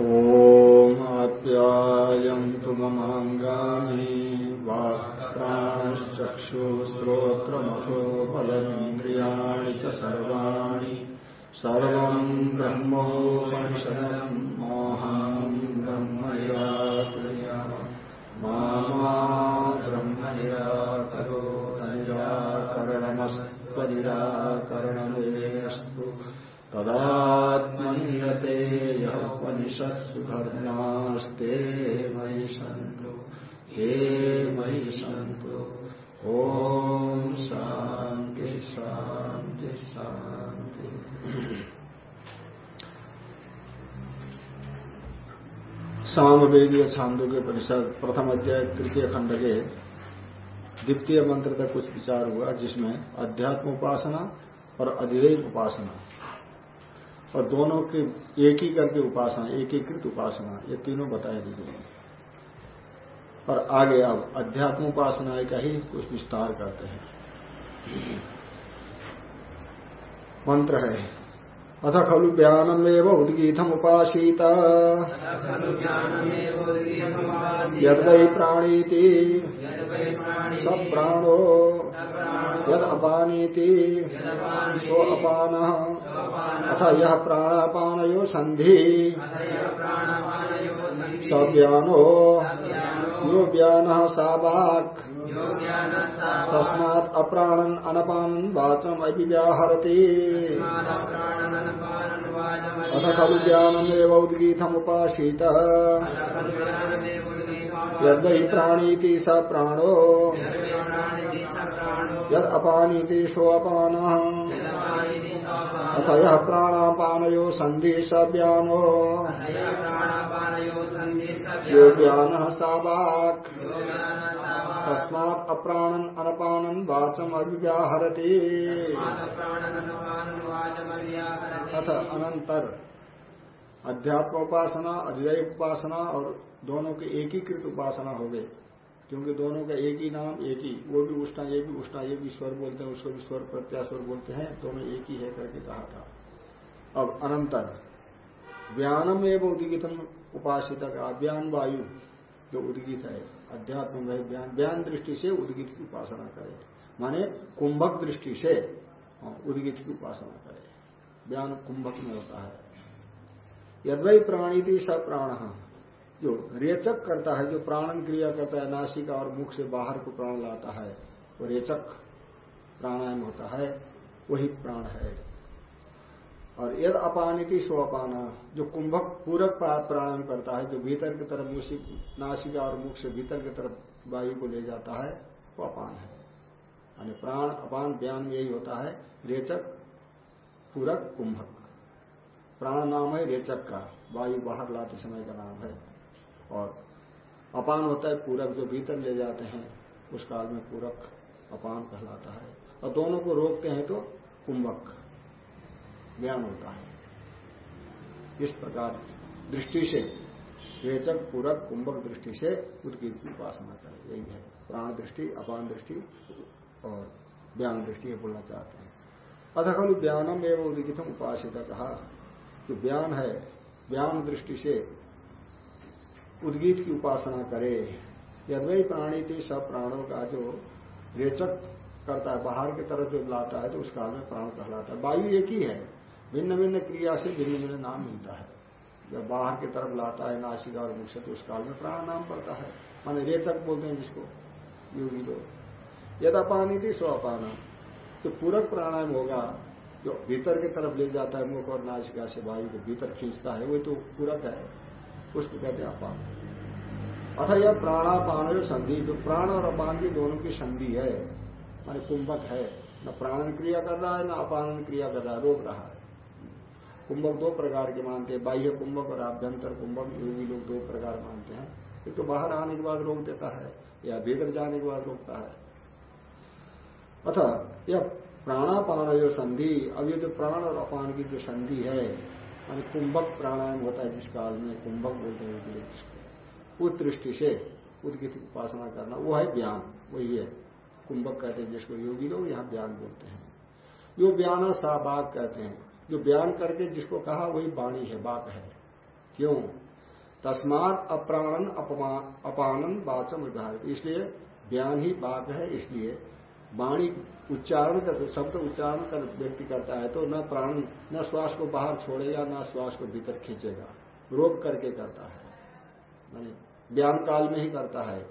โธ छांदो के परिषद, प्रथम अध्याय, तृतीय खंड के द्वितीय मंत्र तक कुछ विचार हुआ, जिसमें अध्यात्म उपासना और अधिदेव उपासना। और दोनों के एक ही करके उपासना, एकीकृत उपासना, ये तीनों बताए दी गई और आगे अब अध्यात्म उपासना का ही कुछ विस्तार करते हैं। मंत्र है अथ खलु ज्ञानमेव उद्गीतम उपासीत यदि प्राणीति स प्राणो यद अपानीति अथ यह संधि स ज्ञानो यो ज्ञान सा वाक् तस्मात् अप्राणन अनपान वाचम अभिव्याहरति अथ खलु ज्ञानमेव उद्गीतमुपासीत यद्वै प्राणीति स प्राणो। यद अपानीति सोऽपान। अथ यः प्राणापानयो सन्धि स व्यानो यो ज्ञानः सा वाक् तस्मात् अप्राणन अनपानन वाचम अभिव्याहरति अथ अनंतर अध्यात्म उपासना अधिदैव उपासना और दोनों के एकीकृत उपासना हो गई क्योंकि दोनों का एक ही नाम, एक ही, वो भी उष्णा, ये भी उष्णा, ये भी स्वर बोलते हैं, उसको भी स्वर प्रत्यास्वर बोलते हैं, दोनों एक ही है करके कहा था। अब अनंतर व्यानम एवं उदगितम उपासित का व्यान वायु, जो उदगित है, अध्यात्म में ज्ञान ज्ञान दृष्टि से उदगित की उपासना करे। माने कुंभक दृष्टि से उदगित की उपासना करे। ज्ञान कुंभक में होता है। यदवई प्राणी थी स प्राण। जो रेचक करता है, जो प्राणन क्रिया करता है, नासिका और मुख से बाहर को प्राण लाता है, वो रेचक प्राणायाम होता है, वही प्राण है। और यद अपानिति सो अपाना जो कुंभक पूरक प्राणायाम करता है, जो भीतर की तरफ़ नासिका और मुख से भीतर की तरफ़ वायु को ले जाता है, वो अपान है। यानी प्राण अपान बयान में यही होता है, रेचक, पूरक, कुंभक। प्राण नाम है रेचक का, वायु बाहर लाते समय का नाम है। और अपान होता है, पूरक जो भीतर ले जाते हैं, उस काल में पूरक अपान कहलाता है। और दोनों को रोकते हैं तो कुंभक ज्ञान होता है। इस प्रकार दृष्टि से रेचक पूरक, कुंभक दृष्टि से उत्कीर्ति की उपासना करें। यही है। प्राण दृष्टि, अपान दृष्टि और ज्ञान दृष्टि ये बोलना चाहते हैं। अथ खलु ज्ञानम एवं उदितम उपासित। कहा जो ज्ञान है ज्ञान दृष्टि से उद्गीत की उपासना करे। यदवई प्राणी थी सब प्राणों का जो रेचक करता है, बाहर की तरफ़ जो लाता है तो उस काल में प्राण कहलाता है। वायु एक ही है। भिन्न भिन्न क्रिया से भिन्न भिन्न नाम मिलता है। जब बाहर की तरफ़ लाता है, नासिका और मुख से तो उस काल में प्राण नाम पड़ता है। माने रेचक बोलते हैं जिसको, योगी लोग। यद अपानी थी, सो अपाना। जो पूरक प्राणायाम होगा। जो भीतर की तरफ़ ले जाता है मुख और नासिका से वायु को भीतर खींचता है वो तो पूरक है। उसको कहते हैं अपान। अथा यह प्राणापान संधि, जो प्राण और अपान की दोनों की संधि है, माने कुंभक है, न प्राणन क्रिया कर रहा है, न अपानन क्रिया कर रहा है, रोक रहा है। कुंभक दो प्रकार के मानते हैं, बाह्य कुंभक और आभ्यंतर कुंभक योगी लोग दो प्रकार मानते हैं। एक तो बाहर आने के बाद रोक देता है, या भीतर जाने के बाद रोकता है। अथा यह प्राणापान जो संधि, अब ये जो प्राण और अपान की जो संधि है मानी कुंभक प्राणायाम होता है जिस काल में कुंभक बोलते हैं उस दृष्टि से उदगित उपासना करना, वो है ज्ञान, वही है। कुंभक कहते हैं जिसको योगी लोग यहाँ ज्ञान बोलते हैं। जो ज्ञान सा बाघ कहते हैं। जो बयान करके जिसको कहा, वही वाणी है बाक है। क्यों? तस्मात अप्राणन अपानन वाचम विभाग इसलिए बयान ही बाक है, इसलिए वाणी उच्चारण कर, शब्द उच्चारण कर व्यक्ति करता है तो न प्राण, न श्वास को बाहर छोड़ेगा न श्वास को भीतर खींचेगा। रोक करके करता है। व्यायाम काल में ही करता है।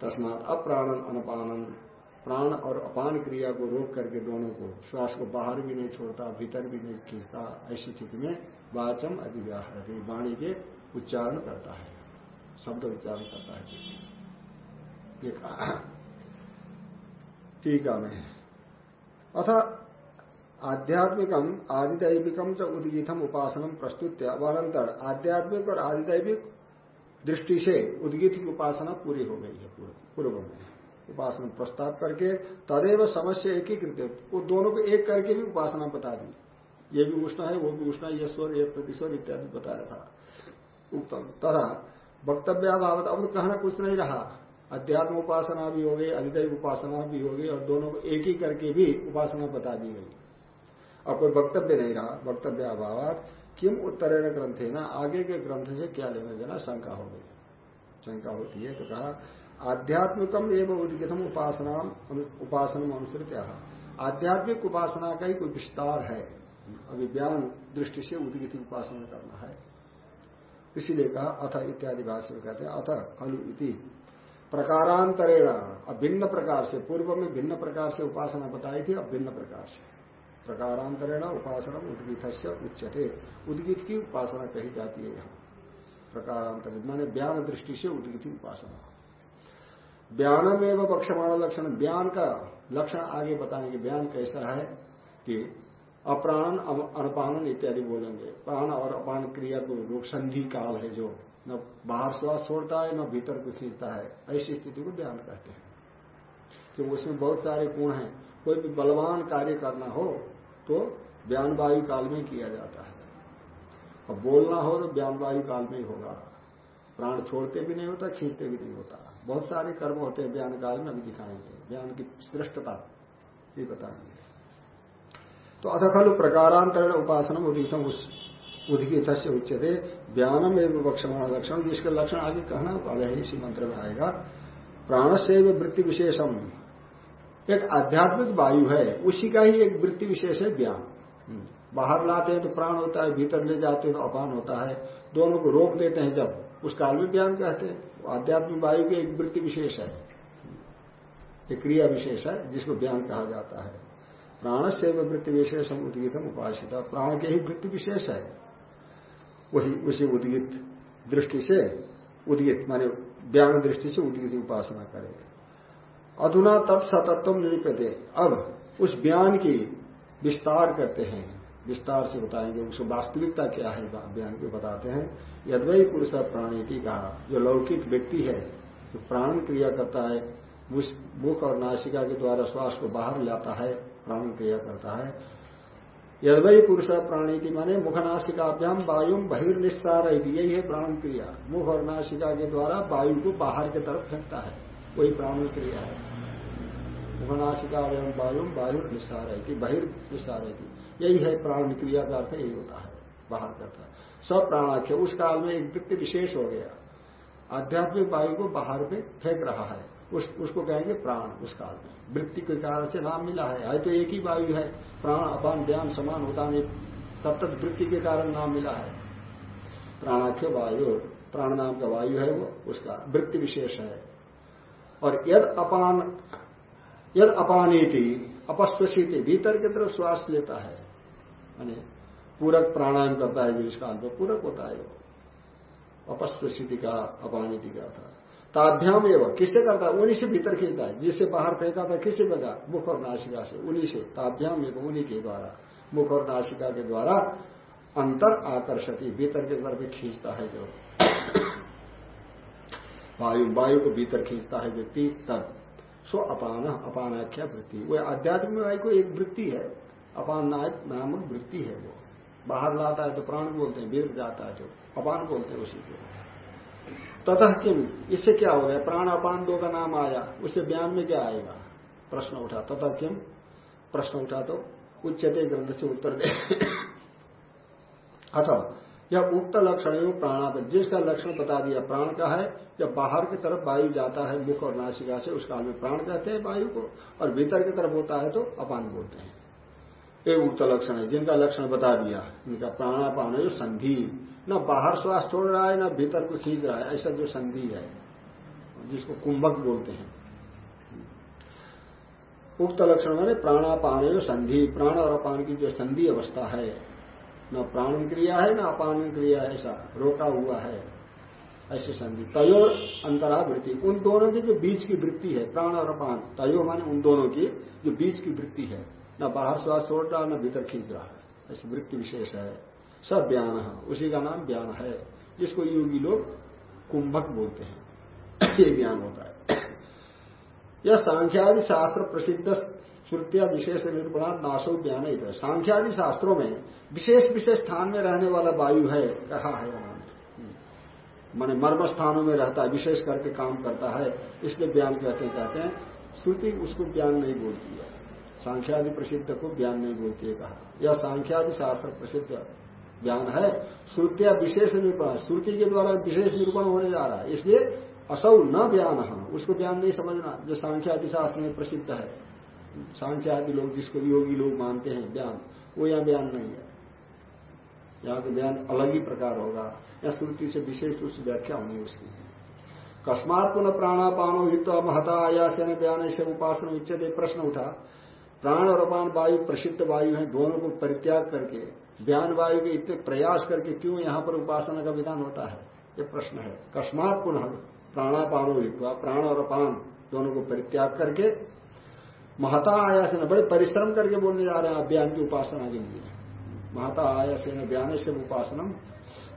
तस्मात अप्राणन अनपानन प्राण और अपान क्रिया को रोक करके दोनों को, श्वास को बाहर भी नहीं छोड़ता, भीतर भी नहीं खींचता, ऐसी स्थिति में वाचम अधिव्याहती वाणी के उच्चारण करता है। शब्द उच्चारण करता है। ये कहा। टीका में अथ आध्यात्मिकम आदिदैविकम च उदगीतम उपासनम प्रस्तुत अनंतर आध्यात्मिक और आदिदैविक दृष्टि से उद्गीत की उपासना पूरी हो गई है पूर्व में। उपासना प्रस्ताव करके तदेव समस्या एक कृत्य वो दोनों को एक करके भी उपासना बता दी। ये भी उष्ण है, वो भी उष्ण ये स्वर ये प्रतिस्वर इत्यादि बताया था। उत्तम तथा वक्तव्याभाव अब कहना कुछ नहीं रहा। अध्यात्म उपासना भी हो गई अधिदैव उपासना भी हो गई और दोनों को एक ही करके भी उपासना बता दी गई। और कोई वक्तव्य नहीं रहा, वक्तव्य अभाव किम उत्तरेण ग्रंथ है ना आगे के ग्रंथ से क्या लेना देना, शंका हो गई। शंका होती है तो कहा, आध्यात्मिकम एवं उद्गितम उपासना उपासना अनुसृत आध्यात्मिक उपासना का ही कोई विस्तार है अभिज्ञान दृष्टि से उद्गित उपासना करना है। इसीलिए कहा, अथ इत्यादि भाषा में कहते हैं, अथ खलु इति। प्रकारांतरेण, अब भिन्न प्रकार से, पूर्व में भिन्न प्रकार से उपासना बताई थी, अब भिन्न प्रकार से। प्रकारांतरेण उपासना उद्गीत उच्चते उद्गीत की उपासना कही जाती है यहाँ। प्रकारांतर माने ज्ञान दृष्टि से उद्गीत उपासना। बयानम एवं पक्षमाण लक्षण बयान का लक्षण आगे बताएँगे बयान कैसा है कि अप्राण अनपानन इत्यादि बोलेंगे। प्राण और अपान क्रिया को लोग संधि काल है जो। न बाहर श्वास छोड़ता है, न भीतर को खींचता है। ऐसी स्थिति को ध्यान कहते हैं। कि उसमें बहुत सारे गुण हैं। कोई भी बलवान कार्य करना हो तो बयान वायु काल में किया जाता है। और बोलना हो तो बयान वायु काल में ही होगा। प्राण छोड़ते भी नहीं होता, खींचते भी नहीं होता। बहुत सारे कर्म होते हैं बयान काल में अभी दिखाएँगे। बयान की श्रेष्ठता, ये बताएँगे। तो अथ खलु प्रकारांतरण उपासना उदितम उस उदगित उच्चते ज्ञानम एवं वक्षमाण लक्षण जिसके लक्षण आगे कहना वाले है इसी मंत्र में आएगा। प्राण से वृत्ति विशेषम एक आध्यात्मिक वायु है, उसी का ही एक वृत्ति विशेष है ज्ञान। बाहर लाते हैं तो प्राण होता है, भीतर ले जाते हैं तो अपान होता है। दोनों को रोक देते हैं जब, उस काल में ज्ञान कहते हैं। आध्यात्मिक वायु की एक वृत्ति विशेष है। एक क्रिया विशेष है, जिसको ज्ञान कहा जाता है। प्राण से वृत्ति विशेष हम उदगितम उपासित। प्राण के ही वृत्ति विशेष है। वही, उसी उद्गित दृष्टि से, उद्गित माने ज्ञान दृष्टि से उद्गित उपासना करे अधुना तब सतत्व निरूपते। अब उस ज्ञान की विस्तार करते हैं। विस्तार से बताएँगे उसको वास्तविकता क्या है ज्ञान को बताते हैं। यदवई पुरुष प्राणी की कहा, जो लौकिक व्यक्ति है, जो प्राण क्रिया करता है मुख और नासिका के द्वारा श्वास को बाहर लाता है, प्राण क्रिया करता है यदवई पुरुष प्राणी थी माने मुख नासिकाभ्याम वायु बहिर्निस्तार यही है प्राण क्रिया। मुख और नाशिका के द्वारा वायु को बाहर की तरफ़ फेंकता है। वही प्राण क्रिया है। मुखनाशिका एवं वायु वायु निस्तार बहिर्निस्तार यही है प्राण क्रिया का अर्थ यही होता है बाहर करता है सब प्राणाख्य उस काल में एक वृत्ति विशेष हो गया। आध्यात्मिक वायु को बाहर में फेंक रहा है। उस, उसको कहेंगे प्राण उस काल में। वृत्ति के कारण से नाम मिला है। आए तो एक ही वायु है। प्राण, अपान, ज्ञान, समान, होता नहीं। तब तक वृत्ति के कारण नाम मिला है। प्राणाख्य वायु, प्राण नाम का वायु है वो, उसका वृत्ति विशेष है। और यद अपान, यद अपानी थी अपस्वशी भीतर की तरफ़ श्वास लेता है। पूरक प्राणायाम करता है जिस काल में पूरक होता है वो। अपस्त स्थिति का, अपानिति का था। ताभ्याम एवं। किससे करता है उन्हीं से भीतर खींचता है जिससे बाहर फेंका था, किससे बगा मुख और नाशिका से। उन्हीं से। ताभ्याम एवं, उन्हीं के द्वारा। मुख और नाशिका के द्वारा अंतर आकर्षति। भीतर के तरफ़ खींचता है जो। वायु वायु को भीतर खींचता है व्यक्ति, तब। सो अपान, अपानाख्या वृत्ति। वो आध्यात्मिक वायु को एक वृत्ति है। अपान नामक वृत्ति है वो। बाहर लाता है तो प्राण बोलते हैं वीर जाता है जो। अपान बोलते हैं उसी को। ततः किम? इससे क्या हो गया? प्राण अपान दो का नाम आया। उससे बयान में क्या आएगा? प्रश्न उठा। तथा किम? प्रश्न उठा तो उच्चते ग्रंथ से उत्तर दे। अथ यह उक्त लक्षण योग प्राणापन। जिसका लक्षण बता दिया, प्राण का है, जब बाहर की तरफ़ वायु जाता है, मुख और नासिका से, उसका हमें प्राण कहते हैं वायु को, और भीतर की तरफ़ होता है तो अपान बोलते हैं। ये उक्त लक्षण है। जिनका लक्षण बता दिया, इनका प्राणापान है जो संधि। न बाहर श्वास छोड़ रहा है, न भीतर को खींच रहा है, ऐसा जो संधि है, जिसको कुंभक बोलते हैं। उक्त लक्षण मैंने प्राणापान जो संधि, प्राण और अपान की जो संधि अवस्था है। न प्राण क्रिया है, न अपान क्रिया, ऐसा रोका हुआ है, ऐसी संधि। तयो अंतरा वृत्ति उन दोनों की जो बीच की वृत्ति है, प्राण और अपान, तयो माने उन दोनों की जो बीच की वृत्ति है। न बाहर श्वास छोड़ रहा, न भीतर खींच रहा है, ऐसी वृत्ति विशेष है। सब बयान उसी का नाम बयान है, जिसको योगी लोग कुंभक बोलते हैं। ये ज्ञान होता है। यह सांख्यादि शास्त्र प्रसिद्ध श्रुतिया विशेष निरूपणा नाशो ज्ञान ही। है सांख्यादि शास्त्रों में विशेष विशेष स्थान में रहने वाला वायु है, कहा है उन्होंने माने मर्म स्थानों में रहता है, विशेष करके काम करता है, इसलिए बयान कहते कहते हैं, श्रुति उसको ज्ञान नहीं बोलती है। सांख्यादि प्रसिद्ध को ज्ञान नहीं बोलती है, कहा। यह सांख्यादि शास्त्र प्रसिद्ध ज्ञान है। श्रुतिया विशेष निरूपण श्रुति के द्वारा विशेष निरूपण होने जा रहा है। इसलिए असौ न ज्ञान, उसको ज्ञान नहीं समझना, जो सांख्यादि शास्त्र में प्रसिद्ध है। सांख्यादि लोग जिसको योगी लोग मानते हैं, ज्ञान, वो यहाँ ज्ञान नहीं है। यहाँ तो ज्ञान अलग ही प्रकार होगा। या श्रुति से विशेष रूप से व्याख्या होनी उसकी। कस्मात पुनः प्राणापानो हित महता आयास बयान से उपासना उच्चते प्रश्न उठा। प्राण और अपान वायु प्रसिद्ध वायु है, दोनों को परित्याग करके। ज्ञान वायु के इतने प्रयास करके क्यों यहाँ पर उपासना का विधान होता है? ये प्रश्न है। कस्मात पुनः प्राणापानो हित प्राण और अपान दोनों को परित्याग करके महता आयास बड़े परिश्रम करके बोलने जा रहे हैं अभियान की उपासना के लिए। महता आयास बयान से उपासना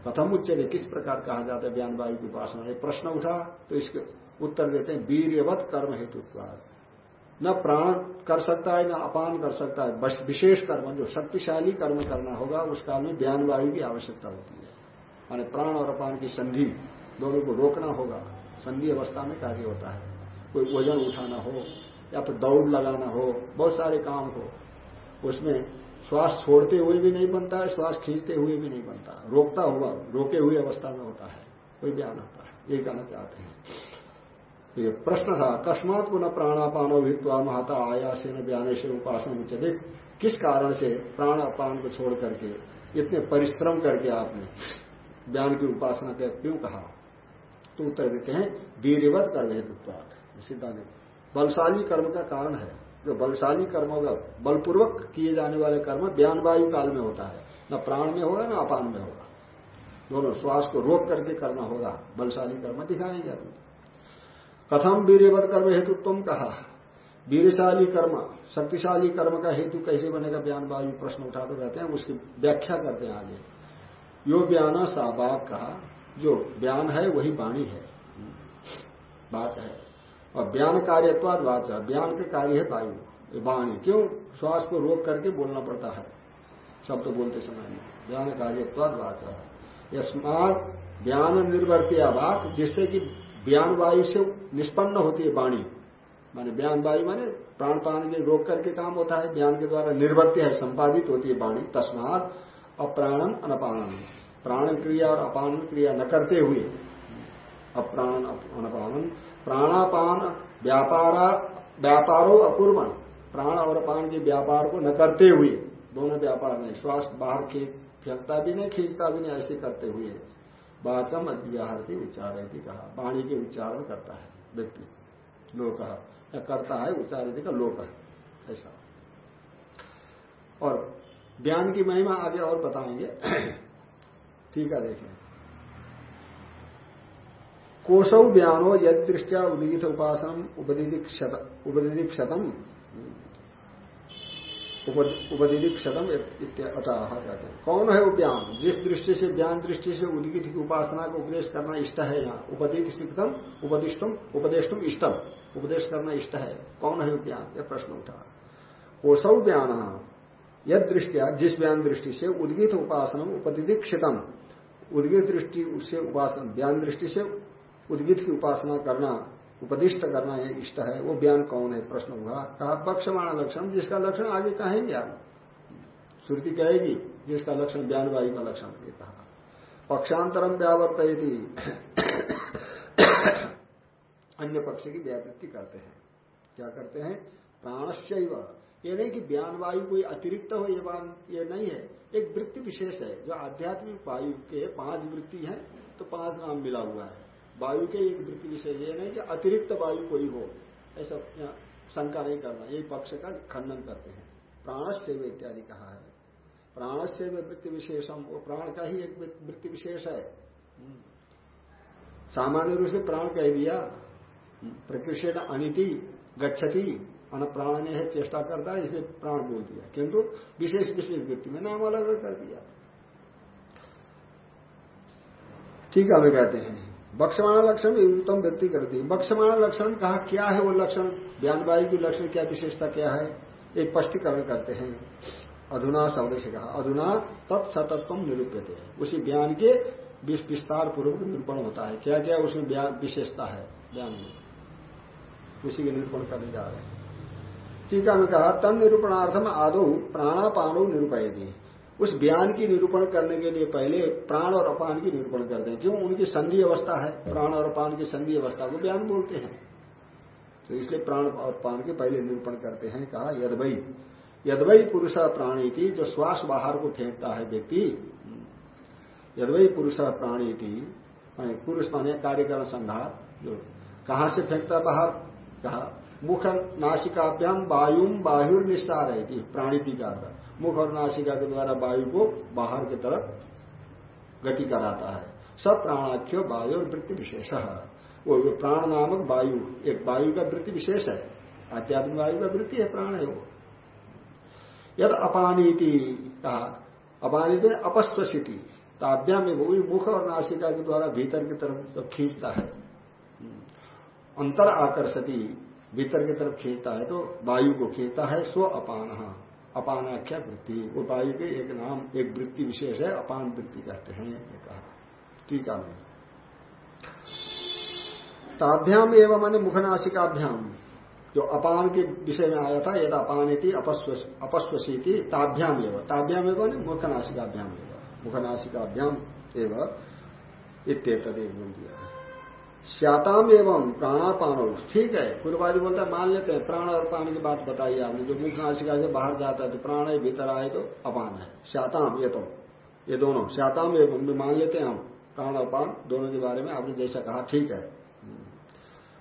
कथम उच्चते किस प्रकार कहा जाता है ज्ञान वायु की उपासना? एक प्रश्न उठा तो इसके उत्तर देते हैं वीरवत कर्म हेतु न प्राण कर सकता है, न अपान कर सकता है। विशेष कर्म, जो शक्तिशाली कर्म करना होगा, उस काल में ज्ञान वायु की आवश्यकता होती है। माने प्राण और अपान की संधि दोनों को रोकना होगा। संधि अवस्था में कार्य होता है। कोई वज़न उठाना हो, या फिर दौड़ लगाना हो, बहुत सारे काम हो, उसमें श्वास छोड़ते हुए भी नहीं बनता है, श्वास खींचते हुए भी नहीं बनता। रोकता हुआ, रोके हुए अवस्था में होता है। कोई बयान होता है। ये कहना चाहते हैं। तो ये प्रश्न था अकस्मात पुनः प्राणापान भित्वा महता आयासे न बयाने से उपासना उच्चते किस कारण से प्राणापान को छोड़ करके, इतने परिश्रम करके आपने ज्ञान की उपासना कर क्यों कहा? तो उत्तर देते हैं वीरवत कर हेतुत्वाद सिद्धांत बलशाली कर्म का कारण है। जो बलशाली कर्म होगा बलपूर्वक किए जाने वाले कर्म ज्ञान वायु काल में होता है। न प्राण में होगा, न अपान में होगा। दोनों श्वास को रोक करके करना होगा। बलशाली कर्म दिखाएँगे अभी कथम वीरवत कर्म हेतु तुम कहा। वीरशाली कर्म, शक्तिशाली कर्म का हेतु कैसे बनेगा? बयान वायु प्रश्न उठाते रहते हैं उसकी व्याख्या करते हैं आगे। यो बयान साबाग कहा, जो बयान है वही वाणी है। बात है। और बयान कार्यत्वाद वाचा बयान के कार्य है वायु वाणी। क्यों? श्वास को रोक करके बोलना पड़ता है, शब्द तो बोलते समय में। बयान कार्यत्वाद वाचा। यस्मात बयान निर्वर्तिया वाक जिससे कि बयान वायु से निष्पन्न होती है वाणी। माने बयान वायु माने प्राण प्राण के रोक करके काम होता है, बयान के द्वारा निर्वर्त्य है, संपादित होती है वाणी, तस्मात अप्राणन अनपानन प्राण क्रिया और अपान क्रिया न करते हुए, अप्राणन अनपानन। प्राणापान व्यापारा व्यापारो अपूर्वन प्राण और अपान के व्यापार को न करते हुए, दोनों व्यापार नहीं, श्वास बाहर खींच फेंकता भी नहीं, खींचता भी नहीं, ऐसे करते हुए। वाचम अव्याहार के उच्चार कहा। वाणी के उच्चारण करता है व्यक्ति। लोक या करता है उच्चार का लोक है। ऐसा। और ज्ञान की महिमा आगे और बताएँगे। ठीक है, देखें। कोशौ ज्ञानो यद दृष्टिया उदगित उपासन उपदिदीक्षतम उपदिदीक्षतम अटाह कहते हैं। कौन है ज्ञान जिस दृष्टि से, ज्ञान दृष्टि से उदगित की उपासना का उपदेश करना इष्ट है यहाँ उपदिष्टम उपदिष्टम उपदेशम इष्टम। उपदेश करना इष्ट है। कौन है ज्ञान यह प्रश्न उठा। कोशौ ज्ञान, यद दृष्टिया, जिस ज्ञान दृष्टि से उदगित उपासना उपदिदीक्षितम। उदगित दृष्टि से उपासना ज्ञान दृष्टि से उदगित की उपासना करना उपदिष्ट करना ये इष्ट है, वो ज्ञान कौन है? प्रश्न हुआ कहा, पक्षमाण लक्षण, जिसका लक्षण आगे कहेंगे आप। श्रुति कहेगी, जिसका लक्षण ज्ञान वायु का लक्षण ये कहा। पक्षांतरम व्यावर्त अन्य पक्ष की व्यावृत्ति करते हैं। क्या करते हैं? प्राणश्य ये नहीं कि बयान वायु कोई अतिरिक्त हो, ये बात, ये नहीं है। एक वृत्ति विशेष है, जो आध्यात्मिक वायु के पाँच वृत्ति है तो पाँच नाम मिला हुआ है। वायु के एक वृत्ति विशेष ये नहीं कि अतिरिक्त वायु कोई हो। ऐसा शंका नहीं करना। ये पक्ष का खंडन करते हैं। प्राणस्य इत्यादि कहा है। प्राणस्य वृत्ति विशेषम, वो प्राण का ही एक वृत्ति विशेष है। हम्म। सामान्य रूप से प्राण कह दिया। प्रकृषेण अनिति, गच्छति, अन प्राण ने है, चेष्टा करता है, इसलिए प्राण बोल दिया। किंतु विशेष विशेष वृत्ति में नाम अलग कर दिया। ठीक है, हमें कहते हैं। बक्षमाण लक्षण उत्तम व्यक्ति करती है बक्षमाण लक्षण कहा, क्या है वो लक्षण? ज्ञानवायु की लक्षण क्या, विशेषता क्या है? एक स्पष्टीकरण करते हैं। अधुना शब्द से कहा, अधुना तत्सतत्व निरूपित है उसी ज्ञान के विस्तार पूर्वक निरूपण होता है। क्या क्या उसमें विशेषता है? ज्ञान में। उसी के निरूपण करने जा रहे हैं। टीका में कहा तन निरूपणार्थम आदो प्राणापानो निरूपयती। उस बयान की निरूपण करने के लिए पहले प्राण और अपान की निरूपण करते हैं क्यों? उनकी संधि अवस्था है। प्राण और अपान की संधि अवस्था को बयान बोलते हैं। तो इसलिए प्राण और पान के पहले निरूपण करते हैं। कहा यदवई यदवई पुरुष प्राणी थी जो श्वास बाहर को फेंकता है व्यक्ति यदवई पुरुष प्राणी थी पुरुष माने कार्यकरण संघात, जो कहा से फेंकता बाहर? कहा, मुख नासिकाभ्याम वायुम बाहुर निस्तार थी प्राणी का मुख और नासिका के द्वारा वायु को बाहर की तरफ़ गति कराता है। सब प्राणाख्य वायु और वृत्ति विशेष। वो प्राण नामक वायु, एक वायु का वृत्ति विशेष है। आध्यात्मिक वायु का वृत्ति है, प्राण है वो। यद अपानीति, कहा अपानी में अपस्वसिति। ताभ्या में वही मुख और नासिका के द्वारा भीतर की तरफ़ खींचता है, अंतर आकर्षति, भीतर की तरफ़ खींचता है तो वायु को खींचता है, स्व अपान। अपानाख्या वृत्ति। वायु के एक नाम, एक वृत्ति विशेष है, अपान वृत्ति कहते हैं, ये कहा। टीका में। ताभ्याम एवं माने मुखनाशिकाभ्याम जो अपान के विषय में आया था, यद अपान थी अपस्वशी थी ताभ्याम एवं। ताभ्याम एवं मुखनाशिकाभ्याम एवं। मुखनाशिकाभ्याम एवं इत्येतदेव बोल दिया। श्याताम एवं प्राणापान। ठीक है पूर्वादि बोलता है, मान लेते हैं, प्राण और पान की बात बताई आपने। जो मुख से बाहर जाता है तो प्राण है, भीतर आए तो अपान है। श्याताम, ये तो ये दोनों। श्याताम एवं मान लेते हैं हम, प्राण और पान, दोनों के बारे में आपने जैसा कहा, ठीक है।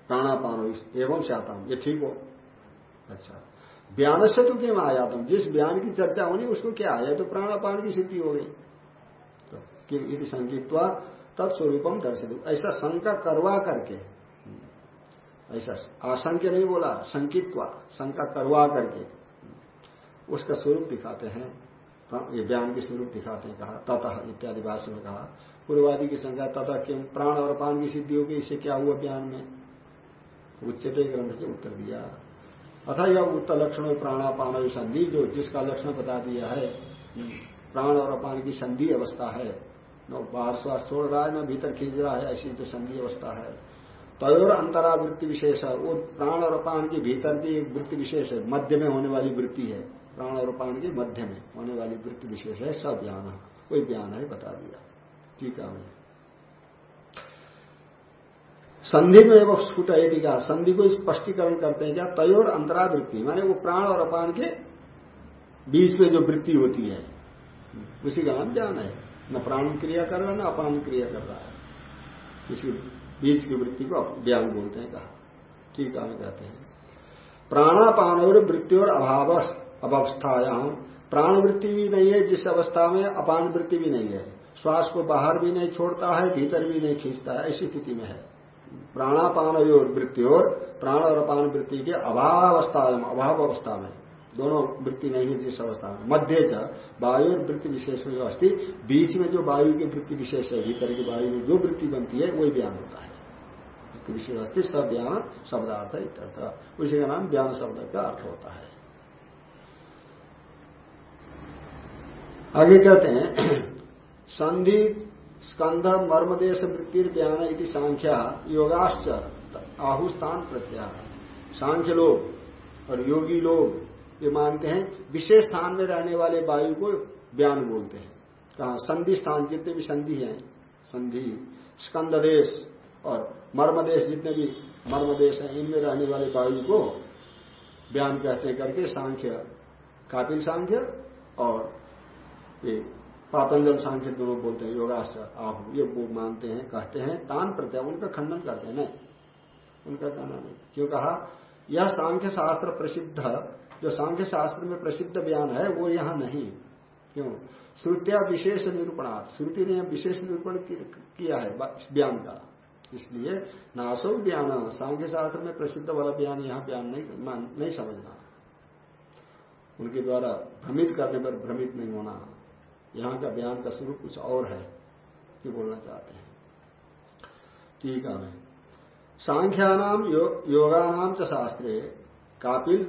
प्राणापान, एवं श्याताम, ये ठीक हो? अच्छा। बयान से तो क्यों आया तुम जिस बयान की चर्चा होनी, उसको क्या? है तो प्राणापान की सिद्धि हो गई। तो संगीत तत्स्वरूपम दर्शित ऐसा शंका करवा करके, ऐसा आशंक्य नहीं बोला संकित्वा शंका करवा करके, उसका स्वरूप दिखाते हैं ये ज्ञान के स्वरूप दिखाते हैं, कहा, ततः, इत्यादि भाषा में कहा, पूर्वादि की संख्या तथा क्यों प्राण और पान की सिद्धि होगी, इससे क्या हुआ ज्ञान में? उच्चते ग्रंथ से उत्तर दिया। अथा यह उत्तर लक्षण प्राणापान संधि जो जिसका लक्षण बता दिया है, प्राण और अपान की संधि अवस्था है न, बाहर श्वास छोड़ रहा है न भीतर खींच रहा है, ऐसी जो संधि अवस्था है। तयोर अंतरा वृत्ति विशेष है। वो प्राण और पान के भीतर की एक वृत्ति विशेष है। मध्य में होने वाली वृत्ति है। प्राण और पान के मध्य में होने वाली वृत्ति विशेष है। सब ज्ञान कोई ज्ञान है, बता दिया। टीका में संधि में वो स्फुट है संधि को स्पष्टीकरण करते हैं क्या? तयोर अंतरा वृत्ति माने वो प्राण और अपान के बीच में जो वृत्ति होती है। उसी का नाम ज्ञान है। न प्राण क्रिया कर रहा है, न अपान क्रिया कर रहा है। किसी बीच की वृत्ति को ज्ञान बोलते हैं, कहा। ठीक है कहते हैं। प्राणापान और वृत्ति और अभाव अवस्थायाम प्राण वृत्ति भी नहीं है, जिस अवस्था में अपान वृत्ति भी नहीं है। श्वास को बाहर भी नहीं छोड़ता है, भीतर भी नहीं खींचता है, ऐसी स्थिति में है। प्राणापान और वृत्ति और प्राण और अपान वृत्ति के अभाव अवस्था अभाव अवस्था में। दोनों वृत्ति नहीं है जिस अवस्था में। मध्य च, वायु वृत्ति विशेष में जो अस्थि, बीच में जो वायु की वृत्ति विशेष है, भीतर की वायु में जो वृत्ति बनती है, वही ज्ञान होता है। वृत्ति विशेष अस्थि सब ज्ञान शब्दार्थ इत्यर्थ। उसी का नाम ज्ञान शब्द का अर्थ होता है। आगे कहते हैं, संधि, स्कंध मर्मदेश वृत्ति ज्ञान इति सांख्या, योगाश्च आहुस्थान प्रत्याह सांख्य लोग और योगी लोग ये मानते हैं, विशेष स्थान में रहने वाले वायु को व्यान बोलते हैं। कहा, संधि स्थान, जितने भी संधि हैं, संधि स्कंद देश और मर्म देश जितने भी मर्म देश हैं, इनमें रहने वाले वायु को बयान कहते करके सांख्य, कापिल सांख्य और ये पातंजल सांख्य दोनों बोलते हैं योगाश आहु, ये वो मानते हैं, कहते हैं, तान प्रत्यय, उनका खंडन करते हैं। नहीं, उनका कहना नहीं। क्यों कहा, यह सांख्य शास्त्र प्रसिद्ध जो सांख्य शास्त्र में प्रसिद्ध बयान है वो यहाँ नहीं। क्यों? श्रुतिया विशेष निरूपणार्थ श्रुति ने विशेष निरूपण किया है बयान का। इसलिए नासो बयान सांख्य शास्त्र में प्रसिद्ध वाला बयान यहाँ बयान नहीं नहीं समझना। उनके द्वारा भ्रमित करने पर भ्रमित नहीं होना। यहाँ का बयान का स्वरूप कुछ और है ये बोलना चाहते हैं? ठीक है। सांख्यानाम यो, योगानाम च शास्त्रे कापिल